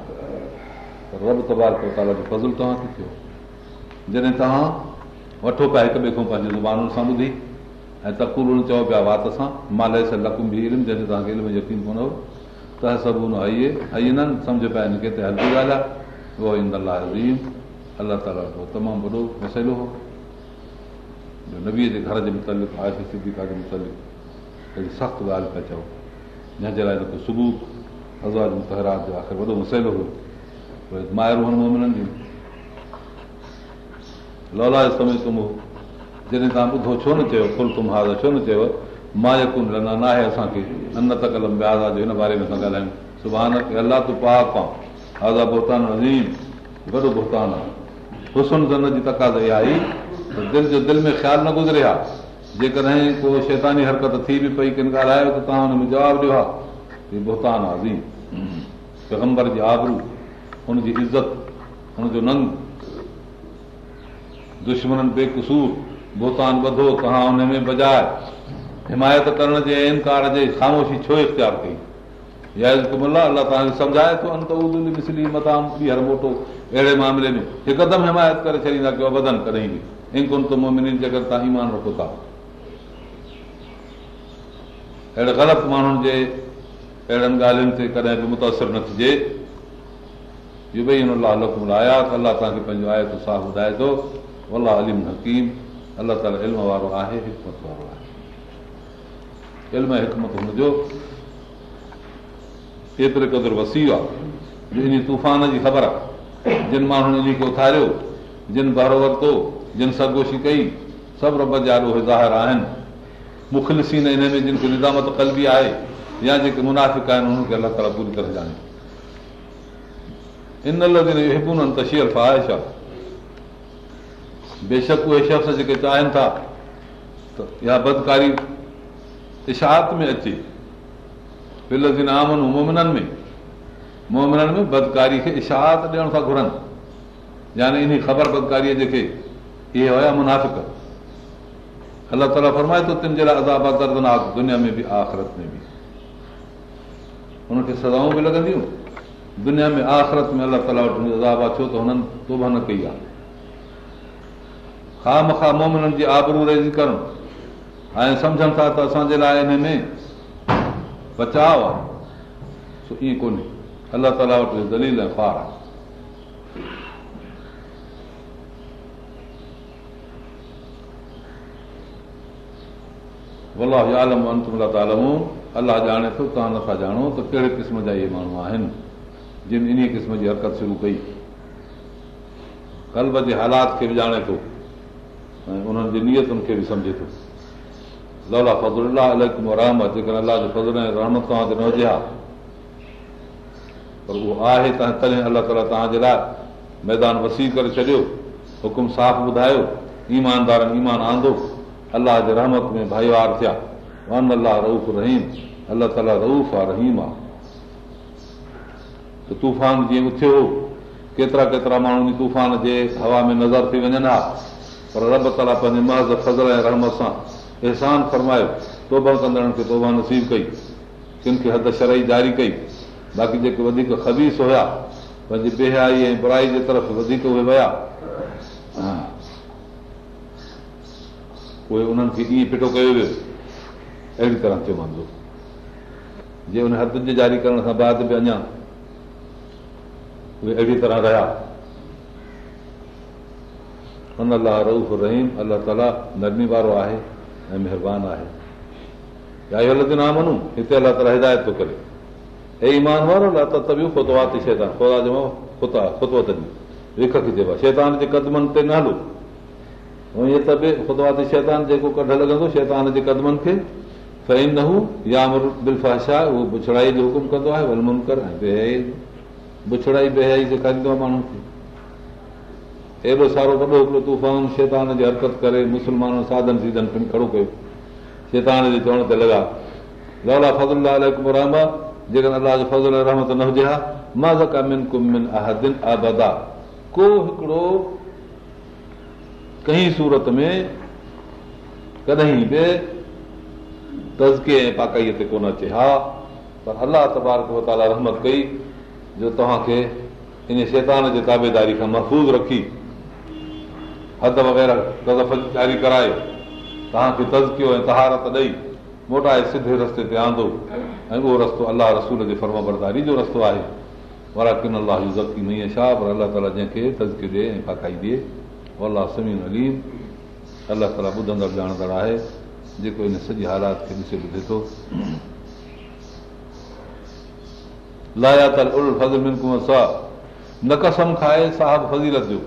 رب تبار تالا جو فضل توهان کي ٿيو. جڏهن توهان وٺو پيا هڪ ٻئي کان پنهنجي زبانن سان ٻڌي ۽ تڪول چئو پيا وات سان مالي سان لڪم به علم جنهن جو توهان کي علم يقين ڪونه هو ته سڀ هن هئي هئي نه سمجهه پيا هن کي ته هلندي ڳالهه آهي اهو ايند الله عظيم الله تالا جو تمام وڏو مسئلو هو. نبيءَ جي گهر جي متالق آهي سديڪا جي متالق سخت ڳالهه پيا چئو جنهن جي لاءِ ثبوت هزار متهرات جو آخر وڏو مسئلو مومنن جون لولا جڏهن توهان ٻڌو ڇو نه چيو فل تم ها ڇو نه چيو مان يڪن لنا نه آهي اسان کي ان ته قلم بياز آهي جو هن باري ۾ اسان ڳالهايون سڀاڻي الله آزا عظيم وڏو بوتان آهي هسن زن جي تڪاز اها آئي ته دل جو دل ۾ خيال نه گذري ها جيڪڏهن ڪو شيتاني حرڪت ٿي به پئي ڪن ڳالهايو ته توهان هن ۾ جواب ڏيو آهي عظيم پيگمبر جي آبرو هن جي عزت هن جو ننگ دشمن بيڪسور بوتان ٻڌو توهان هن ۾ بجاءِ حمايت ڪرڻ جي انڪار جي خاموشي ڇو اختيار ڪئي؟ يا توهان کي سمجهائي ٿو متام ٻيهر موٽو اهڙي معاملي ۾ هڪدم حمايت ڪري ڇڏيندا ڪيو وڌن ڪڏهن به. انڪن تو مومني جيڪر توهان ايمان رکو ٿا اهڙي غلط ماڻهن جي اهڙن ڳالهين تي ڪڏهن به متاثر نه ٿجي. اهو ڀئي هن الله لڪم آيا ته الله توهان کي پنهنجو آهي ته صاف ٻڌائي ٿو. الله اليم حڪيم الله تالا علم وارو آهي حڪمت وارو آهي. علم حڪمت هن جو ايتري قدر وسي آهي ان طوفان جي خبر آهي. جن ماڻهن ان کي اٿاريو جن برو ورتو جن سرگوشي ڪئي سڀ رب جا ظاهر آهن مخلسين ان ۾ جن کي نزامت ڪلبي آهي يا جيڪي منافڪ آهن انهن کي الله تالا پوري طرح ڄاڻي ان لڳي هڪون تشيل فاهش آهي بيشڪ اهي شخص جيڪي چاهين ٿا ته اها بدڪاري اشاهت ۾ اچي آمن مومنن ۾ مومنن ۾ بدڪاري کي اشاهت ڏيڻ ٿا گهرن يعني ان خبر بدڪاريءَ جيڪي اهي هئا منافڪ الله تالا فرمائي ٿو تن جي لاءِ اداب ۾ به آخرت ۾ به هن کي سزائون به لڳنديون دنيا ۾ آخرت ۾ الله تالا وٽ اداب ڇو ته هنن توبا نه ڪئي آهي کا مکا مومنن جي آبرو رهجي ڪرڻ ۽ سمجهن ٿا ته اسان جي لاءِ هن ۾ بچاءُ آهي ائين ڪونهي الله تالا وٽ دليل آهي الله ڄاڻي ٿو توهان نٿا ڄاڻو ته ڪهڙي قسم جا اهي ماڻهو آهن جن ان قسم جي حرڪت شروع ڪئي ڪلب جي حالات کي به ڄاڻي ٿو ۽ انهن جي نيتن کي به سمجهي ٿو لالا فضل رحم جيڪڏهن الله جو فضل ۽ رحمت توهان تي نه هجي ها پر اهو آهي ته تڏهن الله تالا توهان جي لاءِ ميدان وسي ڪري ڇڏيو حڪم صاف ٻڌايو ايماندارن ايمان آندو الله جي رحمت ۾ ڀائيوار ٿيا. ون الله رئوف رهيم. الله تالا رئوف آهي رهيم آهي. طوفان جيئن اٿيو ڪيترا ڪيترا ماڻهو طوفان جي هوا ۾ نظر ٿي وڃن ها پر رب تالا پنهنجي محض فضل ۽ رحمت سان احسان فرمايو توبا ڪندڙن کي توبا نصيب ڪئي ڪن کي حد شرئي جاري ڪئي. باقي جيڪي وڌيڪ خبيث هئا پنهنجي بيهائي ۽ برائي جي طرف وڌيڪ اهي ويا اهي انهن کي ائين ڦٽو ڪيو ويو اهڙي طرح چيو وڃو جي ان حد جي جاري ڪرڻ کان بعد به اڃا اهي اهڙي طرح رهيا هن الله رئوف رهيم الله تالا نرمي وارو آهي ۽ مهرباني آهي يا اهو لڳي نه مڃون هتي الله تالا هدايت ٿو ڪري هي ايمان وارو الله ته به کتواتي شيطان خدا جو خطا خطوط جي وک چئبو آهي شيطان جي قدمن تي نه هلو ائين ته به خدواتي شيطان جيڪو ڪڍ لڳندو شيطان جي قدمن کي. فين نه هو يا بلفاشا اهو بڇڙائي جو حڪم ڪندو آهي ولمن ڪر ۽ بيهيائي. بڇڙائي بيهيائي سيکاريندو آهي ماڻهو کي. ايڏو سارو وڏو هڪڙو طوفان شيطان جي حرڪت ڪري مسلمان ساڌن سيڌن پڻ کڙو ڪيو. شيطان جي چوڻ تي لڳا لالا فضل رهما جيڪڏهن الله جو فضل رحمت نه هجي ها مازڪا من ڪم من عهدن عابده ڪو هڪڙو ڪنهن سورت ۾ ڪڏهن به تزڪي ۽ پاڪائيءَ تي ڪونه اچي ها پر الله تبارڪ تالا رحمت ڪئي جو توهان کي ان شيطان جي تابيداري کان محفوظ رکي. حد وغيره جاري ڪرائي توهان کي تزڪيو ۽ طهارت ڏيئي موٽائي سڌي رستي تي آندو. ۽ اهو رستو الله رسول جي فرم برداري جو رستو آهي. ورا ڪن الله جو زڪي نه ڇا پر الله تالا جنهن کي تزڪيو ڏئي ۽ پاڪائي ڏئي الله سمين اليم الله تالا ٻڌندڙ ڄاڻندڙ آهي. جيڪو ان سڄي حالات کي ڏسي ٻڌي ٿو. لايا تل ال فضل منڪم سا نه قسم کائي صاحب فضيلت جو.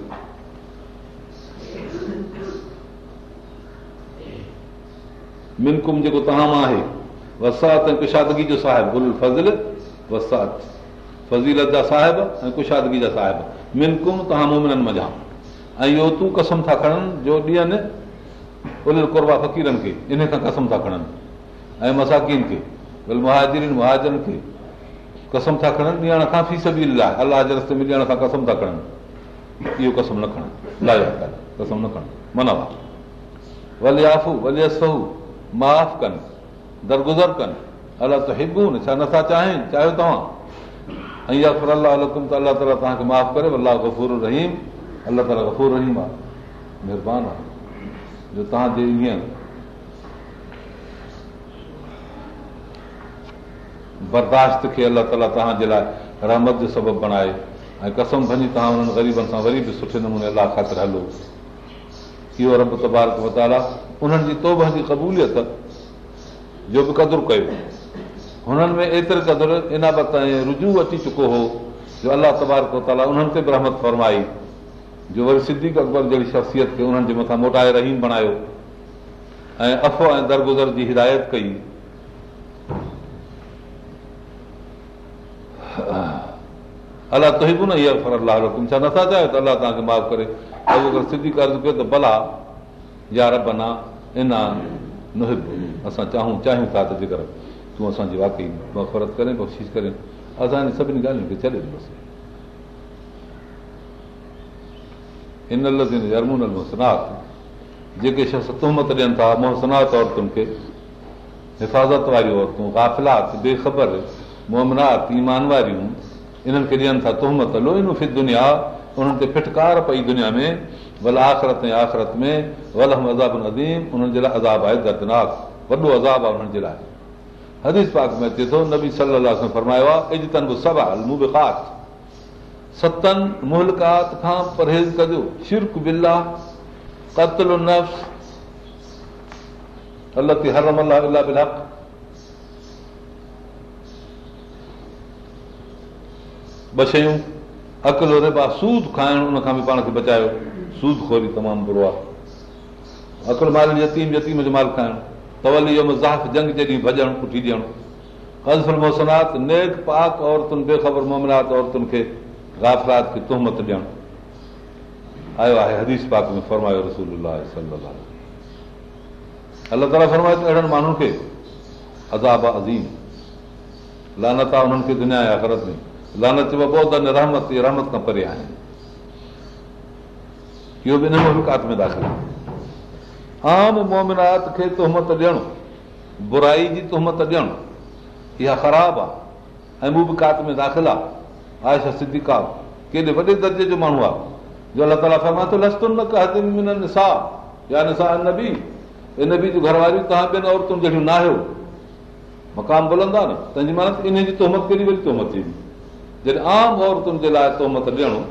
منڪم جيڪو توهان مان آهي. وسات ۽ ڪشادگي جو صاحب. ال فضل وسات فضيلت جا صاحب ۽ ڪشادگي جا صاحب. منڪم توهان مومنن مزا ۽ اهو تون قسم ٿا کڻن جو ڏين ڪربا فقيرن کي ان کان قسم ٿا کڻن ۽ مساڪن کي ڀلي مهاجرن کي قسم ٿا کڻن ڏيڻ کان في سڀي لاءِ الله جي قسم ٿا کڻن. اهو قسم نه کڻن ڪن درگزر ڪن الله ته هبو نه ڇا نٿا چاهين چاهيو توهان کي الله گفور رهيم الله تالا گفور رهيم آهي مهرباني آهي جو توهان جي ائين برداشت کي الله تالا توهان جي لاءِ رحمت جو سبب بڻائي ۽ قسم ڀڃي توهان هنن غريبن سان وري به سٺي نموني الله خاطر هلو. اهو رب تبارڪ وتالا انهن جي توب جي قبوليت جو به قدر ڪيو. هنن ۾ ايتري قدر انابت ۽ رجو اچي چڪو هو جو الله تبارڪ وتالا انهن تي به رحمت فرمائي جو وري سديڪ اڪبر جهڙي شخصيت کي انهن جي مٿان موٽائي رهيم بڻايو ۽ اف ۽ درگزر جي هدايت ڪئي. الله تهب نه اها ڦر الله حڪم ڇا نٿا چاهيو ته الله توهان کي معاف ڪري. سڌي قرض ڪيو ته ڀلا يا ربنا انا نهب. اسان چاهون چاهيون ٿا ته جيڪر تون اسان جي واقعي مفرت ڪري ڪوشش ڪري. اسان هن سڀني ڳالهين کي ڇڏي ڏنوسين جيڪي شخص تهمت ڏين ٿا موهسنات عورتن کي حفاظت واريون عورتون گافلات بيخبر موهمنات ايمان واريون انهن کي ڏين ٿا تهمت دنيا انهن تي ڦٽڪار پئي دنيا ۾ ڀل آخرت ۽ آخرت ۾ ولهم عذاب عظيم انهن جي لاءِ عذاب آهي دردناڪ وڏو عذاب آهي انهن جي لاءِ حديث پاڪ ۾ اچي ٿو نبي صلاح فرمايو آهي به سڀ آهي مبڪات ستن مهلڪات کان پرهيز ڪجو شرڪ بلا ڪتل نفس الله هرم الله الا بلڪ ٻه شيون عقل ربا سود کائڻ ان کان به پاڻ کي بچايو سود خوري تمام برو آهي عقل مال يتيم يتيم جو مال کائڻ تولي جو زاف جنگ جي ڏينهن ڀڄڻ پٺي ڏيڻ ڪزفل موسنات نيڪ پاڪ عورتن بيخبر مومنات عورتن کي گافرات کي تهمت ڏيڻ آيو آهي حديث پاڪ ۾ فرمايو رسول الله تالا فرمايو ته اهڙن ماڻهن کي عذاب عظيم لعنت آهي انهن کي دنيا ۾ لعنت چئبو بهت رحمت رحمت کان پري آهن اهو به ان ملڪات ۾ داخل آهي عام مومنات کي تهمت ڏيڻ برائي جي تهمت ڏيڻ اها خراب آهي ۽ مبڪات ۾ داخل آهي آيشا سديڪا ڪيڏي وڏي درجي جو ماڻهو آهي جو الله تالا فرما ٿو لستن نه ڪه نسا يا نسا نبي ان به جو گهر واريون توهان ٻين عورتن جهڙيون نه آهيو مقام بلندا نه تنهنجي معنيٰ ان جي توهمت ڪهڙي وري توهمت ٿيندي جڏهن عام عورتن جي لاءِ توهمت ڏيڻو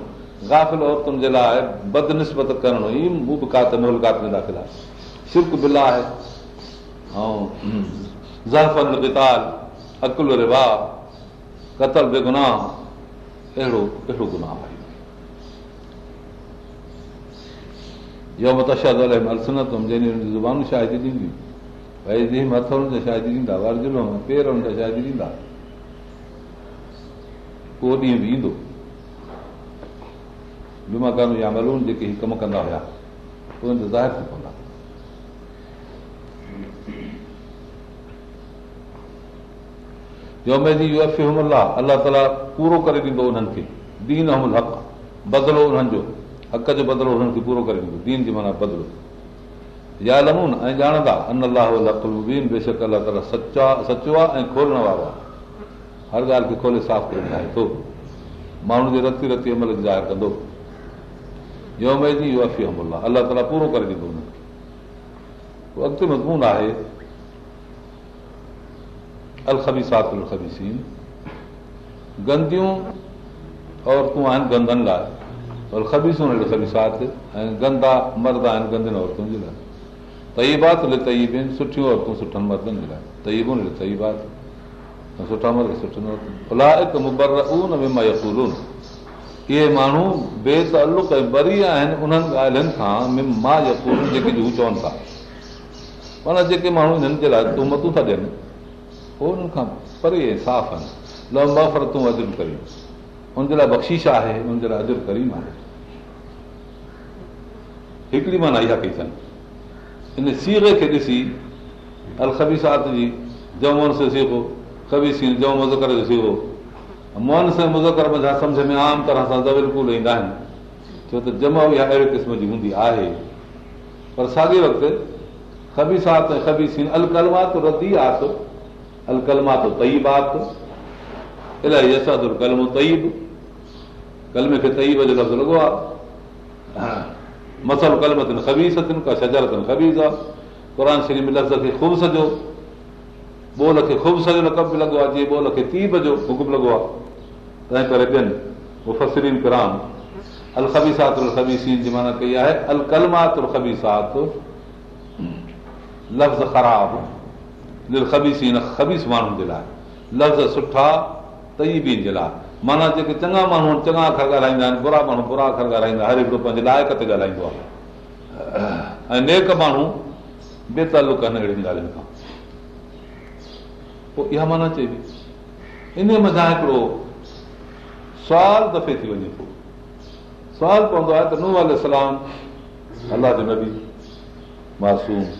گافل عورتن جي لاءِ بدنسبت ڪرڻ ئي مبڪات ملڪات ۾ داخل آهي شرڪ بلا آهي ۽ زرفل بتال عقل روا ڪتل بيگناهه اهڙو اهڙو گناهه آهي يوم تشد السنتم جنهن زبانون شاهدي ڏينديون ڀئي جيئن هٿ هن جا شاهدي ڏيندا ورجلو پير هن جا شاهدي ڏيندا اهو ڏينهن به ايندو بيما قانون يا ملون جيڪي ڪم ڪندا هئا اهي ته ظاهر ٿي پوندا الله تالا پورو ڪري ڏيندو انهن کي دين اهمل حق بدلو انهن جو حق جو بدلو انهن کي پورو ڪري ڏيندو دين جي معنيٰ بدلو يا لمون ۽ ڄاڻندا ان الله لڪلبين بيشڪ الله تالا سچا سچو آهي ۽ کولڻ وارو آهي هر ڳالهه کي کولي صاف ڪري ٻڌائي ٿو ماڻهو جي رتي رتي عمل ظاهر ڪندو يوم جي وفي عمل الله تالا پورو ڪري ڏيندو هن کي پوءِ اڳتي مضمون آهي الکبي گنديون عورتون آهن گندن لاءِ الکبيسون الکبي سات ۽ گندا مرد آهن گندين عورتن جي لاءِ تئيبات لي تئيب سٺيون عورتون سٺن مردن جي لاءِ تئيبون تئيبات سٺا مرد سٺو مبر اهي ماڻهو بيتالڪ ۽ بري آهن انهن ڳالهين کان مما يڪول جيڪي هو چون ٿا معنيٰ جيڪي ماڻهو هنن جي لاءِ تمتون ٿا ڏين اهو انهن کان پري صاف آهن لمبا فرتون اجر ڪريم هن جي لاءِ بخشيش آهي هن جي لاءِ اجر ڪريم آهي. هڪڙي معنيٰ اها ڪئي اٿن ان سيري کي ڏسي الکبيسات جي جمن سي سيکو ڪبي سين جو مزڪر جو سيرو موهن سي مزڪر ۾ سمجهه ۾ عام طرح سان زولڪل ايندا آهن؟ ڇو ته جمع اها اهڙي قسم جي هوندي آهي. پر ساڳي وقت خبيسات ۽ خبيسين الڪلمات ردي آت الڪلمات تئيبات الاهي اسادل ڪلمو تئيب ڪلمي کي تئيب جو لفظ لڳو آهي مسل ڪلمتن خبيستن ڪا شجرتن خبيث آهي قر شريف ۾ لفظ کي خوب سڄو ٻول کي خوب سڄو لڪب به لڳو آهي جيئن ٻول کي تيب جو حڪم لڳو آهي تنهن ڪري ٻين مفسرين ڪرام ال خبيسات خبيسين جي معنيٰ ڪئي آهي ال ڪلمات خبيسات لفظ خراب دل خبيسين خبيث ماڻهن جي لاءِ. لفظ سٺا تئيبين جي لاءِ. معنيٰ جيڪي چڱا ماڻهو چڱا اکر ڳالهائيندا آهن برا ماڻهو برا اکر ڳالهائيندا هر هڪڙو پنهنجي لائق تي ڳالهائيندو آهي. ۽ نيڪ ماڻهو بيتالڪ آهن اهڙين ڳالهين کان. پوءِ اها معنيٰ چئبي ان مٿان هڪڙو سوال دفعي ٿي وڃي پوءِ سوال پوندو آهي ته ننهن سلام الله جو نبي معصوم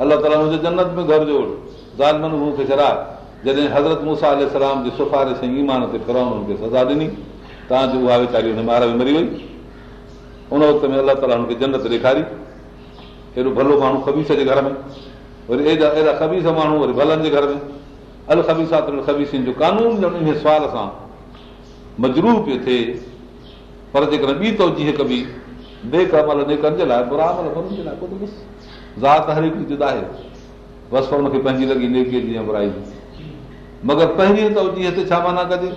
الله تالا منهنجي جنت ۾ گهر جوڙ. مون کي ڇڏائي جڏهن حضرت موسيٰ سلام جي سفارش ۽ ايمان تي فرائن هن کي سزا ڏني توهان جي اها ويچاري هن مار ۾ مري وئي. ان وقت ۾ الله تالا هن کي جنت ڏيکاري. هيڏو ڀلو ماڻهو خبيث جي گهر ۾. وري ايڏا ايڏا خبيث ماڻهو وري ڀلن جي گهر ۾. ال خبيسا خبيسن جو قانون ان سوال سان مجرو پيو ٿئي. پر جيڪڏهن ٻي توجيهه ڪبي نيڪ عمل نيڪن جي لاءِ برا عمل برن جي لاءِ پوءِ ته بس ذات هر هڪ جدا آهي بس هن کي پنهنجي لڳي نيڪيءَ جي برائي جي مگر پهرين توجيهه تي ڇا معنيٰ ڪجي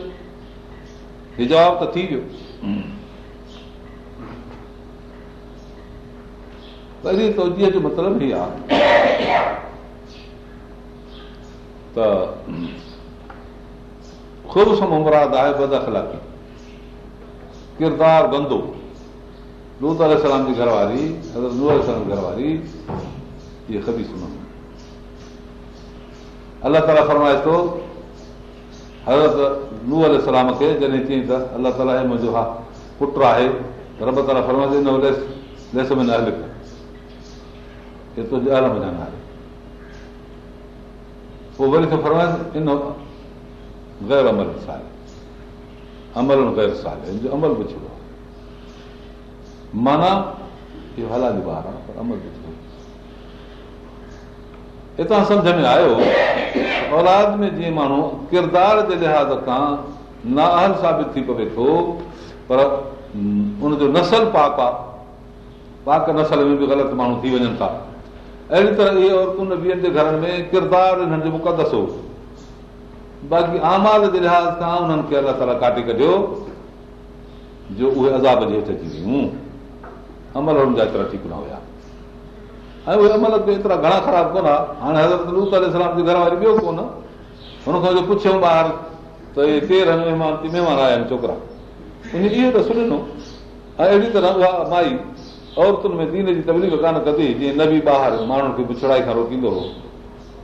هيءُ جواب ته ٿي ويو پهرين توجيهه جو مطلب ئي آهي ته خود سم مراد آهي بدخلاڪي ڪردار گندو الله تالا فرمائي ٿو حضرت ننهن سلام کي جڏهن چئي ته الله تالا منهنجو ها پٽ آهي رب تالا آهي پوءِ وري غير عمل سال عمل غير سال هن جو عمل به ڇڏو معنيٰ اهو هلالي ٻار آهي پر عمل ڇڏو هتان سمجهه ۾ آيو اولاد ۾ جيئن ماڻهو ڪردار جي لحاظ کان ناهل ثابت ٿي پوي ٿو پر ان جو نسل پاڪ آهي پاڪ نسل ۾ به غلط ماڻهو ٿي وڃن ٿا اهڙي طرح اهي عورتون ٻين جي گهرن ۾ ڪردار هنن جو مقدس هو باقي آماد جي لحاظ کان انهن کي الله تالا ڪاٽي ڪڍيو جو اهي عذاب جي هيٺ اچي ويون عمل هنن جا ايترا ٺيڪ نه هئا ۽ اهي عمل به ايترا گهڻا خراب ڪونه هاڻي حضرت لوت سلام جي گهر واري ٻيو ڪونه هن کان جو پڇيو ٻاهر ته اهي ڪير مهمان مهمان آيا آهن ڇوڪرا ان اهو ته سڃو ۽ اهڙي طرح اها مائي عورتن ۾ دين جي تبليف ڪانه ڪندي جيئن نه به ٻاهر ماڻهن کي بڇڙائي کان روڪيندو هو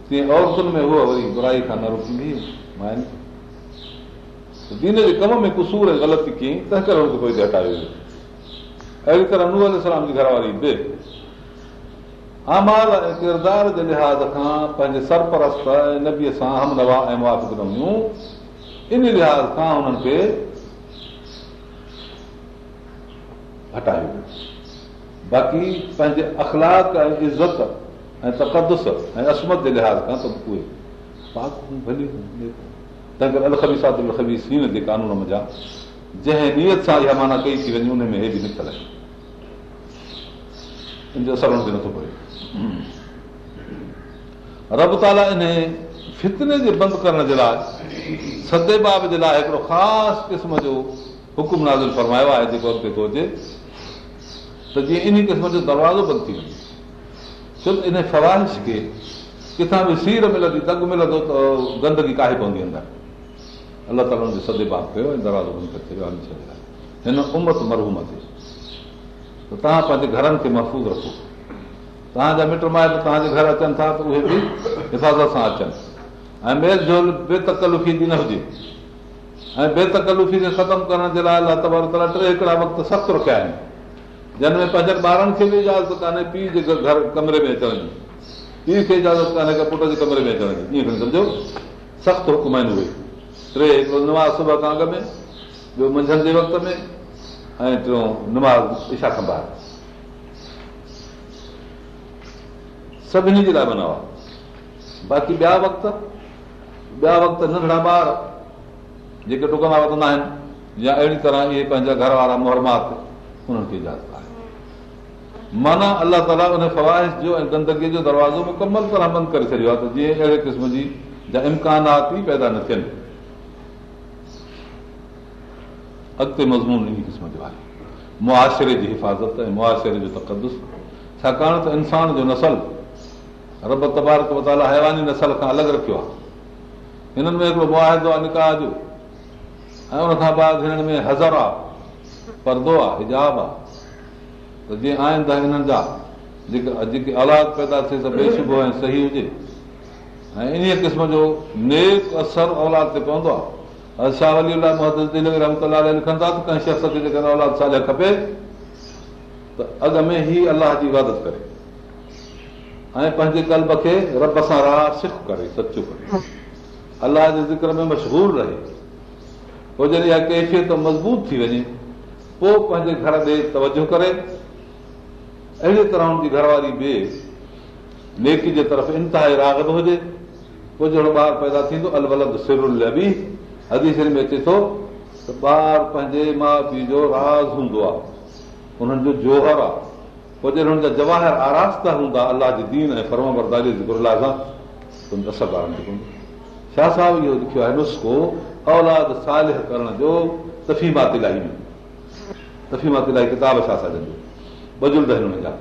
تيئن عورتن ۾ اها وري برائي کان نه روڪيندي مائن دين جي ڪم ۾ ڪسور ۽ غلطي ڪيئين تنهن ڪري هن کي ڪوئي هٽايو ويو اهڙي سلام جي گهرواري به آمال ۽ ڪردار جي لحاظ کان پنهنجي سرپرست هٽايو باقي پنهنجي اخلاڪ ۽ عزت ۽ تڪدس ۽ عصمت جي لحاظ کان ته سين جي قانون مزا جنهن نيت سان اها معنيٰ ڪئي ٿي وڃي ان ۾ هي به نڪتل اثر هن تي نٿو پئي رب تالا ان فتني جي بند ڪرڻ جي لاءِ سدي باب جي لاءِ هڪڙو خاص قسم جو حڪم نازل فرمايو آهي جيڪو اڳتي ٿو اچي ته جيئن ان قسم جو دروازو بند ٿي وڃي ڇو ته ان فواهش کي ڪٿان به سير ملندي دگ ملندو ته گندگي ڪاهي پوندي اندر الله تالا هن جو سدي باغ ڪيو ۽ دروازو بند ڪري ڇڏيو هن امت مرحوم تي ته توهان پنهنجي گهرن کي محفوظ رکو توهان جا مٽ مائٽ توهان جي گهر اچن ٿا ته اهي به حفاظت سان اچن ۽ ميل جهول بيتڪلفي به نه هجي ۽ بيتڪلفي کي ختم ڪرڻ جي لاءِ الله تبار تالا ٽي هڪڙا وقت سخت رکيا آهن جنهن ۾ پنهنجن ٻارن کي به اجازت ڪانهي پيءُ جي گهر ڪمري ۾ اچڻ جي پيءُ کي اجازت ڪانهي پٽ جي ڪمري ۾ اچڻ جي ائين کڻي سمجهو سخت حڪم آهن اهي ٽي هڪڙو نماز صبح کان اڳ ۾ ٻيو منجهند جي وقت ۾۽ ٽيون نماز اشا کان ٻاهر سڀني جي لاءِ منا باقي ٻيا وقت ٻيا وقت ننڍڙا ٻار جيڪي ڊڪندا وڌندا آهن يا اهڙي طرح اهي پنهنجا گهر وارا موهرمات انهن کي اجازت آهي. معنيٰ الله تالا ان فواهش جو ۽ گندگيءَ جو دروازو مڪمل طرح بند ڪري ڇڏيو آهي ته جيئن اهڙي قسم جي جا امڪانات پيدا نه ٿين اڳتي مضمون ان قسم جو آهي معاشري جي حفاظت ۽ معاشري جو تقدس ڇاڪاڻ ته انسان جو نسل رب تبارڪ متالا حيواني نسل کان الڳ رکيو آهي هنن ۾ هڪڙو مئادو آهي نڪاح جو ۽ ان کان بعد هنن ۾ هزر آهي پردو آهي هجاب آهي ته جيئن آهن ته هنن جا جيڪا جيڪي اولاد پيدا ٿئي ته بيشبو ۽ صحيح هجي ۽ ان قسم جو نيڪ اثر اولاد تي پوندو آهي ته اڳ ۾ ئي الله جي عبادت ڪري ۽ پنهنجي ڪلب کي رب سان راسڪ ڪري سچو ڪري الله جي ذڪر ۾ مشهور رهي پوءِ جڏهن ڪيفيت مضبوط ٿي وڃي پوءِ پنهنجي گهر ڏي توجو ڪري اهڙي طرح هن جي گهرواري به نيڪي جي طرف انتها راگت هجي پوءِ جهڙو ٻار پيدا ٿيندو الولد سرل به هديسري ۾ اچي ٿو ته ٻار پنهنجي ماءُ پيءُ جو راز هوندو آهي. انهن جو جوهر آهي. پوءِ جڏهن هن جا جواهر آراستا هوندا الله جي دين ۽ فرم برداري جي گرلا سان هن اثر ٻارن کي ڇا صاحب اهو لکيو آهي نسخو اولاد ساله ڪرڻ جو تفيمات الاهي ۾. تفيمات الاهي ڪتاب ڇا سگهندو بجلد آهن هن جا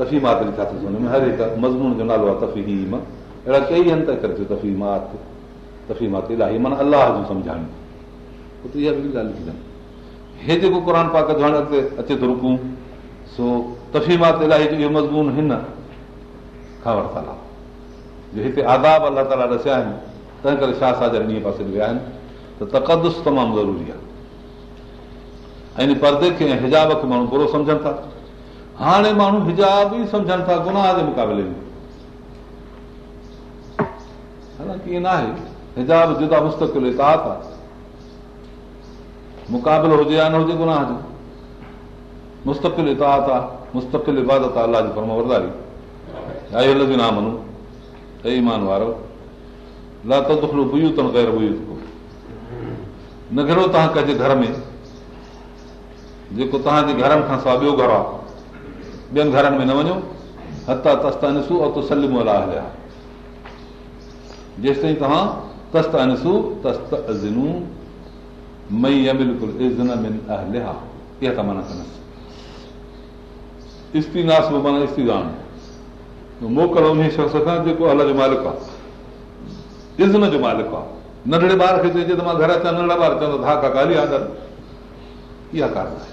تفيمات لکيا اٿس هن ۾ هر هڪ مضمون جو نالو آهي تفيم اهڙا ڪئي آهن ته ڪري ٿيو تفيمات تفيمات الاهي معنيٰ الله جو سمجهائڻ. هتي اها به ڳالهه لکي هي جيڪو قر پاڪ اچي ٿو رڪون سو تفيمات الاهي جو اهو مضمون هن کان ورتل آهي جو هتي آداب الله تالا ڏسيا آهن تنهن ڪري ڇا ساجر ڏينهن پاسي ويا آهن ته تقدس تمام ضروري آهي. ۽ پردي کي ۽ هجاب کي ماڻهو برو سمجهن ٿا. هاڻي ماڻهو هجاب ئي سمجهن ٿا گناهه جي مقابلي ۾. حالانڪه ائين نه آهي هجاب جدا آهي. مقابلو هجي يا نه هجي گناهه جو. مستقل اتاد آهي مستقل عبادت آهي الله جي فرم ورداري آئي لڳي نا منو ۽ ايمان وارو لا ته دکلو ٻيون اٿن غير ٻيون نه گهرو توهان ڪنهن جي گهر ۾ جيڪو توهان جي گهرن کان سواءِ ٻيو گهر آهي. ٻين گهرن ۾ نه وڃو. هتا تست تسلم الله هليا جيس تائين توهان تست انسو تست ازنو مئي بلڪل ازن من اهلها اها ته معنيٰ ڪندس استيناس به معنيٰ استيدان موڪل ان شخص کان جيڪو ال جو مالڪ آهي ازن جو مالڪ آهي ننڍڙي ٻار کي چئجي ته مان گهر اچان ننڍڙا ٻار چوندو ها ڪا ڪالي آدر اها ڪارڻ آهي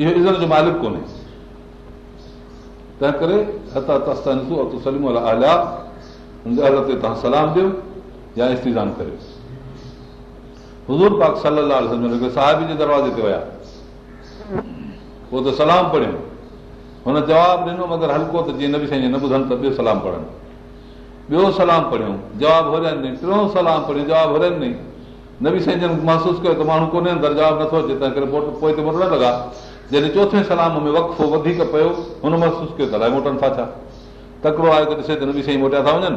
اهو ازن جو مالڪ ڪونهي تنهن ڪري هتا تستو سليم آليا هن جي ال تي توهان سلام ڏيو يا استيزان ڪريو حضور پاڪ صلاح ساهبي جي دروازي تي ويا پوءِ ته سلام پڙهيو هن جواب ڏنو مگر هلڪو ته جيئن نه به سائين نه ٻڌن ته ٻيو سلام پڙهن. ٻيو سلام پڙهيو. جواب هرن ٽيون سلام پڙهيو جواب هرن ني نه به سائين جن محسوس ڪيو ته ماڻهو ڪونهي اندر جواب نٿو اچي تنهن ڪري پوءِ تي موٽ نه لڳا جڏهن چوٿي سلام ۾ وقفو وڌيڪ پيو هن محسوس ڪيو ته الائي موٽن ٿا ڇا. تڪڙو آهي ته ڏسي ته نه به سائين موٽيا ٿا وڃن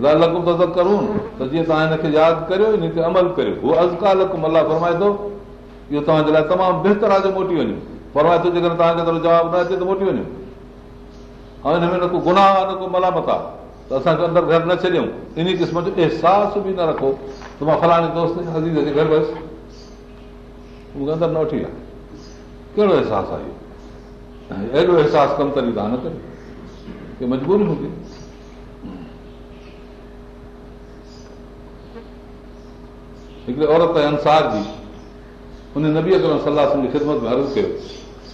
لڪم ته ڪرون ته جيئن توهان هن کي ياد ڪريو هن تي عمل ڪريو اهو ازڪا لڪم الله فرمائي ٿو اهو توهان جي لاءِ تمام بهتر آهي جو موٽي وڃو فرمائي ٿو جيڪڏهن توهان کي ٿورو جواب نه اچي ته موٽي وڃو ۽ هن ۾ نه ڪو گناهه آهي نه ڪو ملامت آهي ته اسان کي اندر گهر نه ڇڏيئون ان قسم جو احساس به نه رکو ته مان فلاڻي دوست عزيز جي گهر ويس مون کي اندر نه وٺي آهي ڪهڙو احساس آهي اهو اهڙو احساس ڪم تري توهان نه ڪريو ڪه مجبوري هوندي هڪڙي عورت انسار جي ان نبي اڪرم صلاح جي خدمت ۾ عرض ڪيو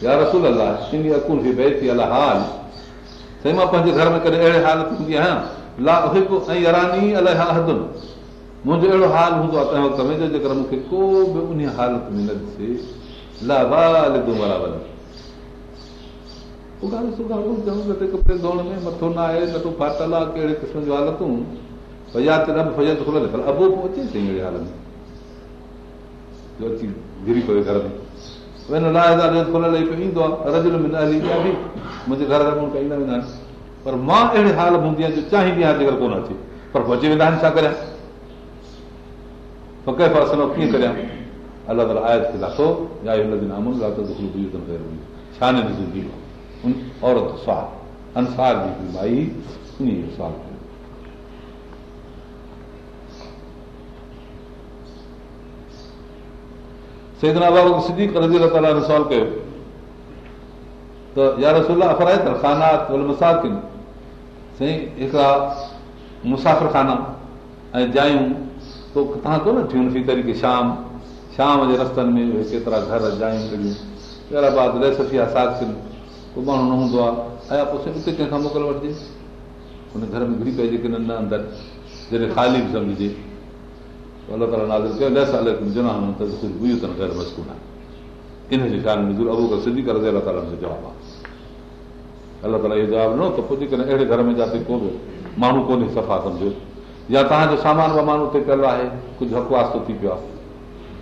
يا رسول الله ان عقل کي بيتي الله حال سائين مان پنهنجي گهر ۾ ڪڏهن اهڙي حالت هوندي آهيان لا هڪ ۽ اراني الائي حدن منهنجو اهڙو حال هوندو آهي تنهن وقت ۾ جو جيڪر مون کي ڪو به ان حالت ۾ نه ڏسي دوڙ ۾ مٿو نه آهي نٽو ڦاٽل آهي ڪهڙي قسم جون حالتون ڀيا تي نه به کليل پر ابو پوءِ اچي سائين اهڙي حال ۾ جو اچي گهري پئي گهر ۾ کليل ئي پيو ايندو آهي رجل ۾ نه هلي ٻيا به منهنجي گهر ۾ ڪئي نه ويندا آهن پر مان اهڙي حال ۾ هوندي آهيان جو چاهيندي آهيان جيڪر ڪونه اچي پر پهچي ويندا آهن ڇا ڪريان ڪيئن ڪريان الله تالا آيت کي لاٿو يا عورت سواهه انسار جي مائي ان سوال ڪيو سيدنا بابا سڌي رزي تالا سوال ڪيو ته يار رسولا افرائي ته کانات مساڪن سائين هڪڙا مسافر کانا ۽ جايون پوءِ توهان ڪونه ٿيون في طريقي شام شام جي رستن ۾ ڪيترا گهر جايون ڪڍيون اهڙا بعد ريسفيا ساڳ ٿين پوءِ ماڻهو نه هوندو آهي ۽ پوءِ اتي ڪنهن کان موڪل وٺجي هن گهر ۾ گهري پئجي ڪه نه اندر جڏهن خالي به سمجهجي الله تالا ناز ڪيو هيون اٿن گهر مسڪون آهي ان جي ۾ ابو ڪر سڌي ڪري الله تالا جو جواب آهي الله تالا اهو جواب ڏنو ته پڄي ڪري اهڙي گهر ۾ جتي ڪو به ماڻهو ڪونهي صفا سمجهو يا توهان جو سامان ومان اتي پيل آهي ڪجهه حق واستو ٿي پيو آهي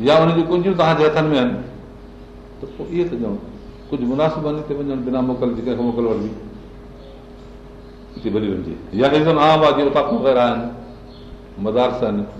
يا هن جي ڪنجيون توهان جي هٿن ۾ آهن ته پوءِ اهي ته ڄڻ ڪجهه مناسبن تي وڃن بنا موڪل جي ڪنهن کي موڪل وٺبي هتي ڀلي وڃجي يا عام آهي جيئن اتاڪون وغيره آهن مدارس آهن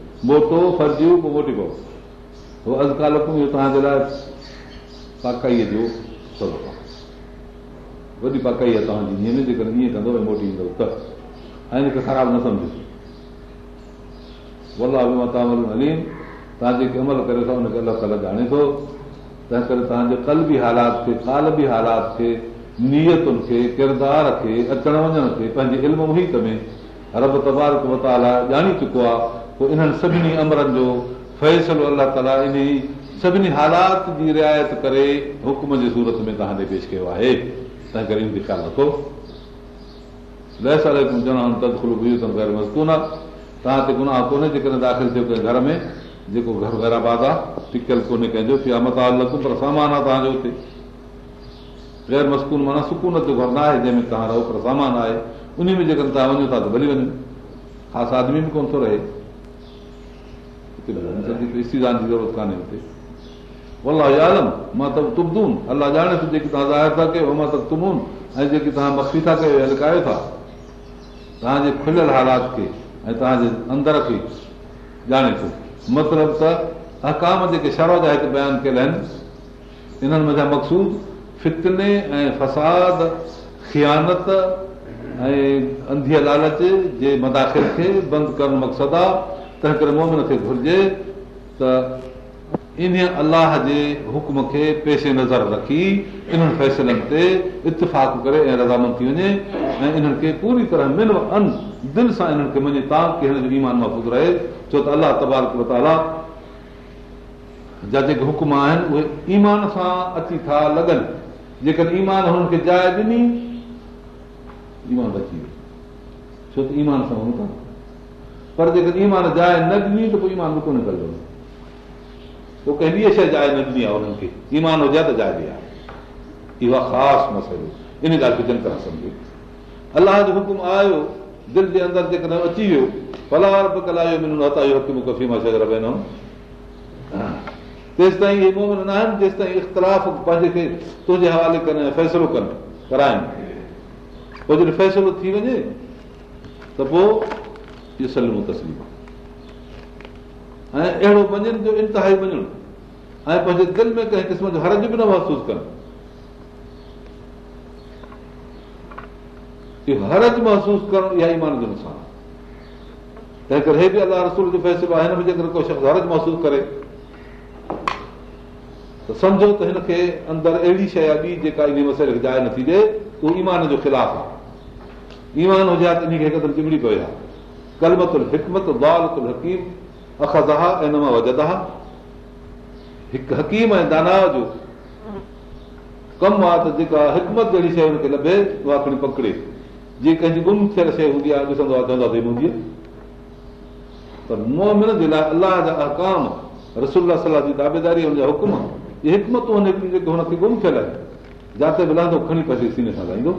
موٽو فرجي پوءِ موٽي اهو ازڪا لڪم اهو توهان جي لاءِ پاڪائيءَ جو وڏي پڪائي آهي توهان جي ائين جيڪڏهن ائين ڪندو موٽي ايندو ته ۽ هن کي خراب نه سمجهو ولا به مان توهان جيڪي عمل ڪري ٿو هن کي الله تالا ڄاڻي ٿو تنهن ڪري توهان جي ڪل به حالات کي ڪال به حالات کي نيتن کي ڪردار کي اچڻ وڃڻ کي پنهنجي علم مهت ۾ رب تبارڪ متالا ڄاڻي چڪو آهي پوءِ انهن سڀني امرن جو فيصلو الله تالا ان سڀني حالات جي رعايت ڪري حڪم جي سورت ۾ توهان ڏي پيش ڪيو آهي. تنهن ڪري ان کي خيال رکو. توهان تي گناهه ڪونهي جيڪڏهن داخل ٿيو ڪنهن گهر ۾. جيڪو گهر گهراباد آهي ٽڪيل ڪونهي ڪنهن جو. پر سامان آهي توهان جو هتي. غير مسڪون معنيٰ سڪون جو گهر نه آهي جنهن ۾ توهان رهو پر سامان آهي. ان ۾ جيڪڏهن توهان وڃو ٿا ته ڀلي وڃو. خاص آدمي به ڪونه ٿو رهي جي ضرورت ڪانهي هتي عالم مان ته تبدون الله ڄاڻي ٿو جيڪي توهان ظاهر ٿا ڪيو مان ته تمون ۽ جيڪي توهان مکي ٿا ڪيو يا لڪايو ٿا توهان جي کليل حالات کي ۽ توهان جي اندر کي ڄاڻي ٿو مطلب ته اهڪام جيڪي شر جا هتي بيان ڪيل آهن انهن مٿان مقسود فتني ۽ فساد خيانت ۽ انڌيءَ لالچ جي مداخل کي بند ڪرڻ مقصد آهي تنهن ڪري مومن کي گهرجي ته ان الله جي حڪم کي پيشي نظر رکي انهن فيصلن تي اتفاق ڪري ۽ رزامند ٿي وڃي ۽ انهن کي پوري طرح من ان دل سان انهن کي مڃي ٿا ڪه هن جو ايمان محفوظ رهي. ڇو ته الله تبارڪ تالا جا جيڪي حڪم آهن اهي ايمان سان اچي ٿا لڳن. جيڪڏهن ايمان هنن کي جاءِ ڏني ايمان اچي ويو. ڇو ته ايمان سان هن ٿا پر جيڪڏهن ايمان جاءِ نه ڏني ته پوءِ ايمان به ڪونه ڪندو پوءِ ڪنهن ٻي شيءِ جاءِ نه ڏني آهي هنن کي. ايمان هجي ته جاءِ ڏيان اهو آهي خاص مسئلو. ان ڳالهه کي چڱي طرح سمجهو. الله جو حڪم آيو دل جي اندر جيڪڏهن اچي ويو ڀلا به ڪلايو تيس تائين اهي مومن نه آهن جيس تائين اختلاف پنهنجي کي تنهنجي حوالي ڪن ۽ فيصلو ڪن ڪرائين. پوءِ جڏهن فيصلو ٿي وڃي ته پوءِ اهو سلمو تسليم آهي ۽ اهڙو مڃن جو انتهائي مڃڻ ۽ پنهنجي دل ۾ ڪنهن قسم جو هرج به نه محسوس ڪن اهو هرج محسوس ڪرڻ اها ايمان جو نقصان آهي تنهن ڪري هي به الله رسول جو فيصلو آهي هن ۾ جيڪر ڪو شخص هرج محسوس ڪري ته سمجهو ته هن کي اندر اهڙي شيءِ آهي ٻي جيڪا ان مسئلي کي جاءِ نٿي ڏئي اهو ايمان جو خلاف آهي ايمان هجي ها ته ان کي هڪدم چمڙي پئي ها ڪلمت حڪمت بالتل حڪيم اکزها ۽ نه مان وجدا هڪ حڪيم ۽ دانا جو ڪم آهي ته جيڪا حڪمت جهڙي شيءِ هن کي لڀي اها کڻي پڪڙي جيئن ڪنهن جي گم ٿيل شيءِ هوندي آهي ڏسندو آهي چوندو آهي هوندي پر مومن جي لاءِ الله جا اهڪام رسول صلاح جي دابيداري هن جا حڪم اهي هڪمتون جيڪي هن کي گم ٿيل آهي جتي به لهندو کڻي پنهنجي سيني سان لاهيندو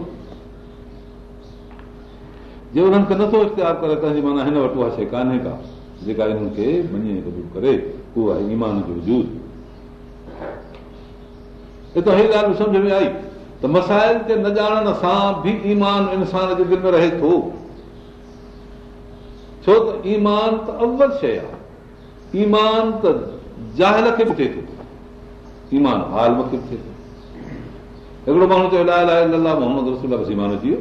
جي انهن کي نٿو اختيار ڪري تنهنجي معنيٰ هن وٽ اها شيءِ ڪانهي ڪا؟ جيڪا انهن کي مڃي قبول ڪري اها ايمان جو وجود. هتان هيءَ ڳالهه سمجهه ۾ آئي ته مسائل جي نه ڄاڻڻ سان به ايمان انسان جي دل ۾ رهي ٿو. ڇو ته ايمان ته اول شيءِ آهي. ايمان ته جاهل کي به ٿئي ٿو. ايمان حال مون کي به ٿئي ٿو. هڪڙو ماڻهو چيو الله محمد رسول بس ايمان اچي ويو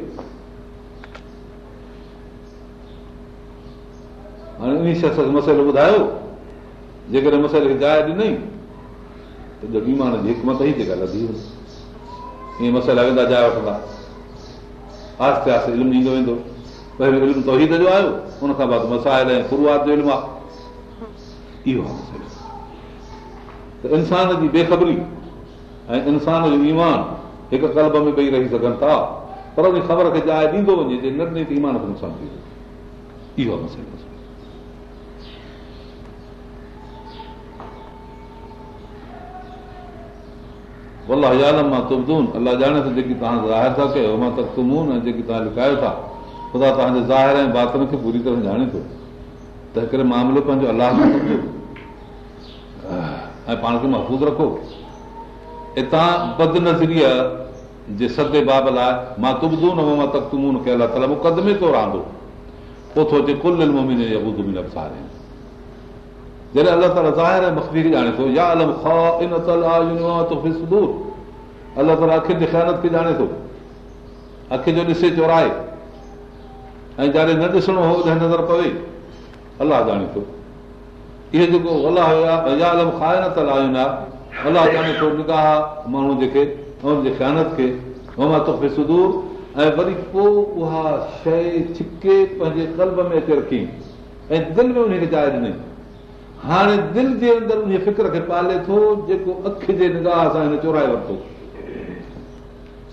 هاڻي ان شخص کي مسئلو ٻڌايو. جيڪڏهن مسئلي کي جاءِ ڏنئي ته ايمان جي حڪمت ئي جيڪا لڌي وئي. ائين مسئلا ويندا جاءِ وٺندا. آستي آستي علم ايندو ويندو. پهريون علم توحيد جو آيو هن کان مسائل ۽ شروعات جو علم آهي. اهو آهي ته انسان جي بيخبري ۽ انسان جو ايمان هڪ ڪلب ۾ ٻئي رهي سگهن ٿا پر ان خبر کي جاءِ ڏيندو وڃي جي نه ڏني ته ايمان کي نقصان ٿيندو اهو آهي مسئلو الله يالم مان تبدون الله ڄاڻي ٿو جيڪي توهان ظاهر ٿا ڪيو مان تختمون ۽ جيڪي توهان لڪايو ٿا خدا توهان جي ظاهر ۽ باتن کي پوري طرح ڄاڻي ٿو ته هڪڙي معاملو پنهنجو الله سان سمجهو ۽ پاڻ کي محفوظ رکو هتان بد نظريا جي سدي باب لاءِ مان تبدون ۽ مان تختمون کي الله تالا مقدمي طور آندو پوءِ ٿو اچي ڪل علمي افساري جڏهن الله تالا ظاهر ۽ مخفي کي ڄاڻي ٿو يا الم خا ان سدور الله تالا اکين جي ڏسي چورائي ۽ جڏهن نه ڏسڻو هو نظر پوي الله ٿو اهو جيڪو ماڻهو جيڪي پنهنجي ڪلب ۾ اچي رکي ۽ دل ۾ ان کي جاءِ ڏنئي هاڻي دل جي اندر ان فڪر کي پالي ٿو جيڪو اک جي نگاهه سان هن چورائي ورتو.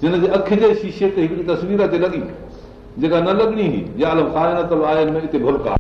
هن جي اک جي شيشي تي هڪڙي تصوير تي لڳي جيڪا نه لڳڻي هئي يا هتي ڀلڪا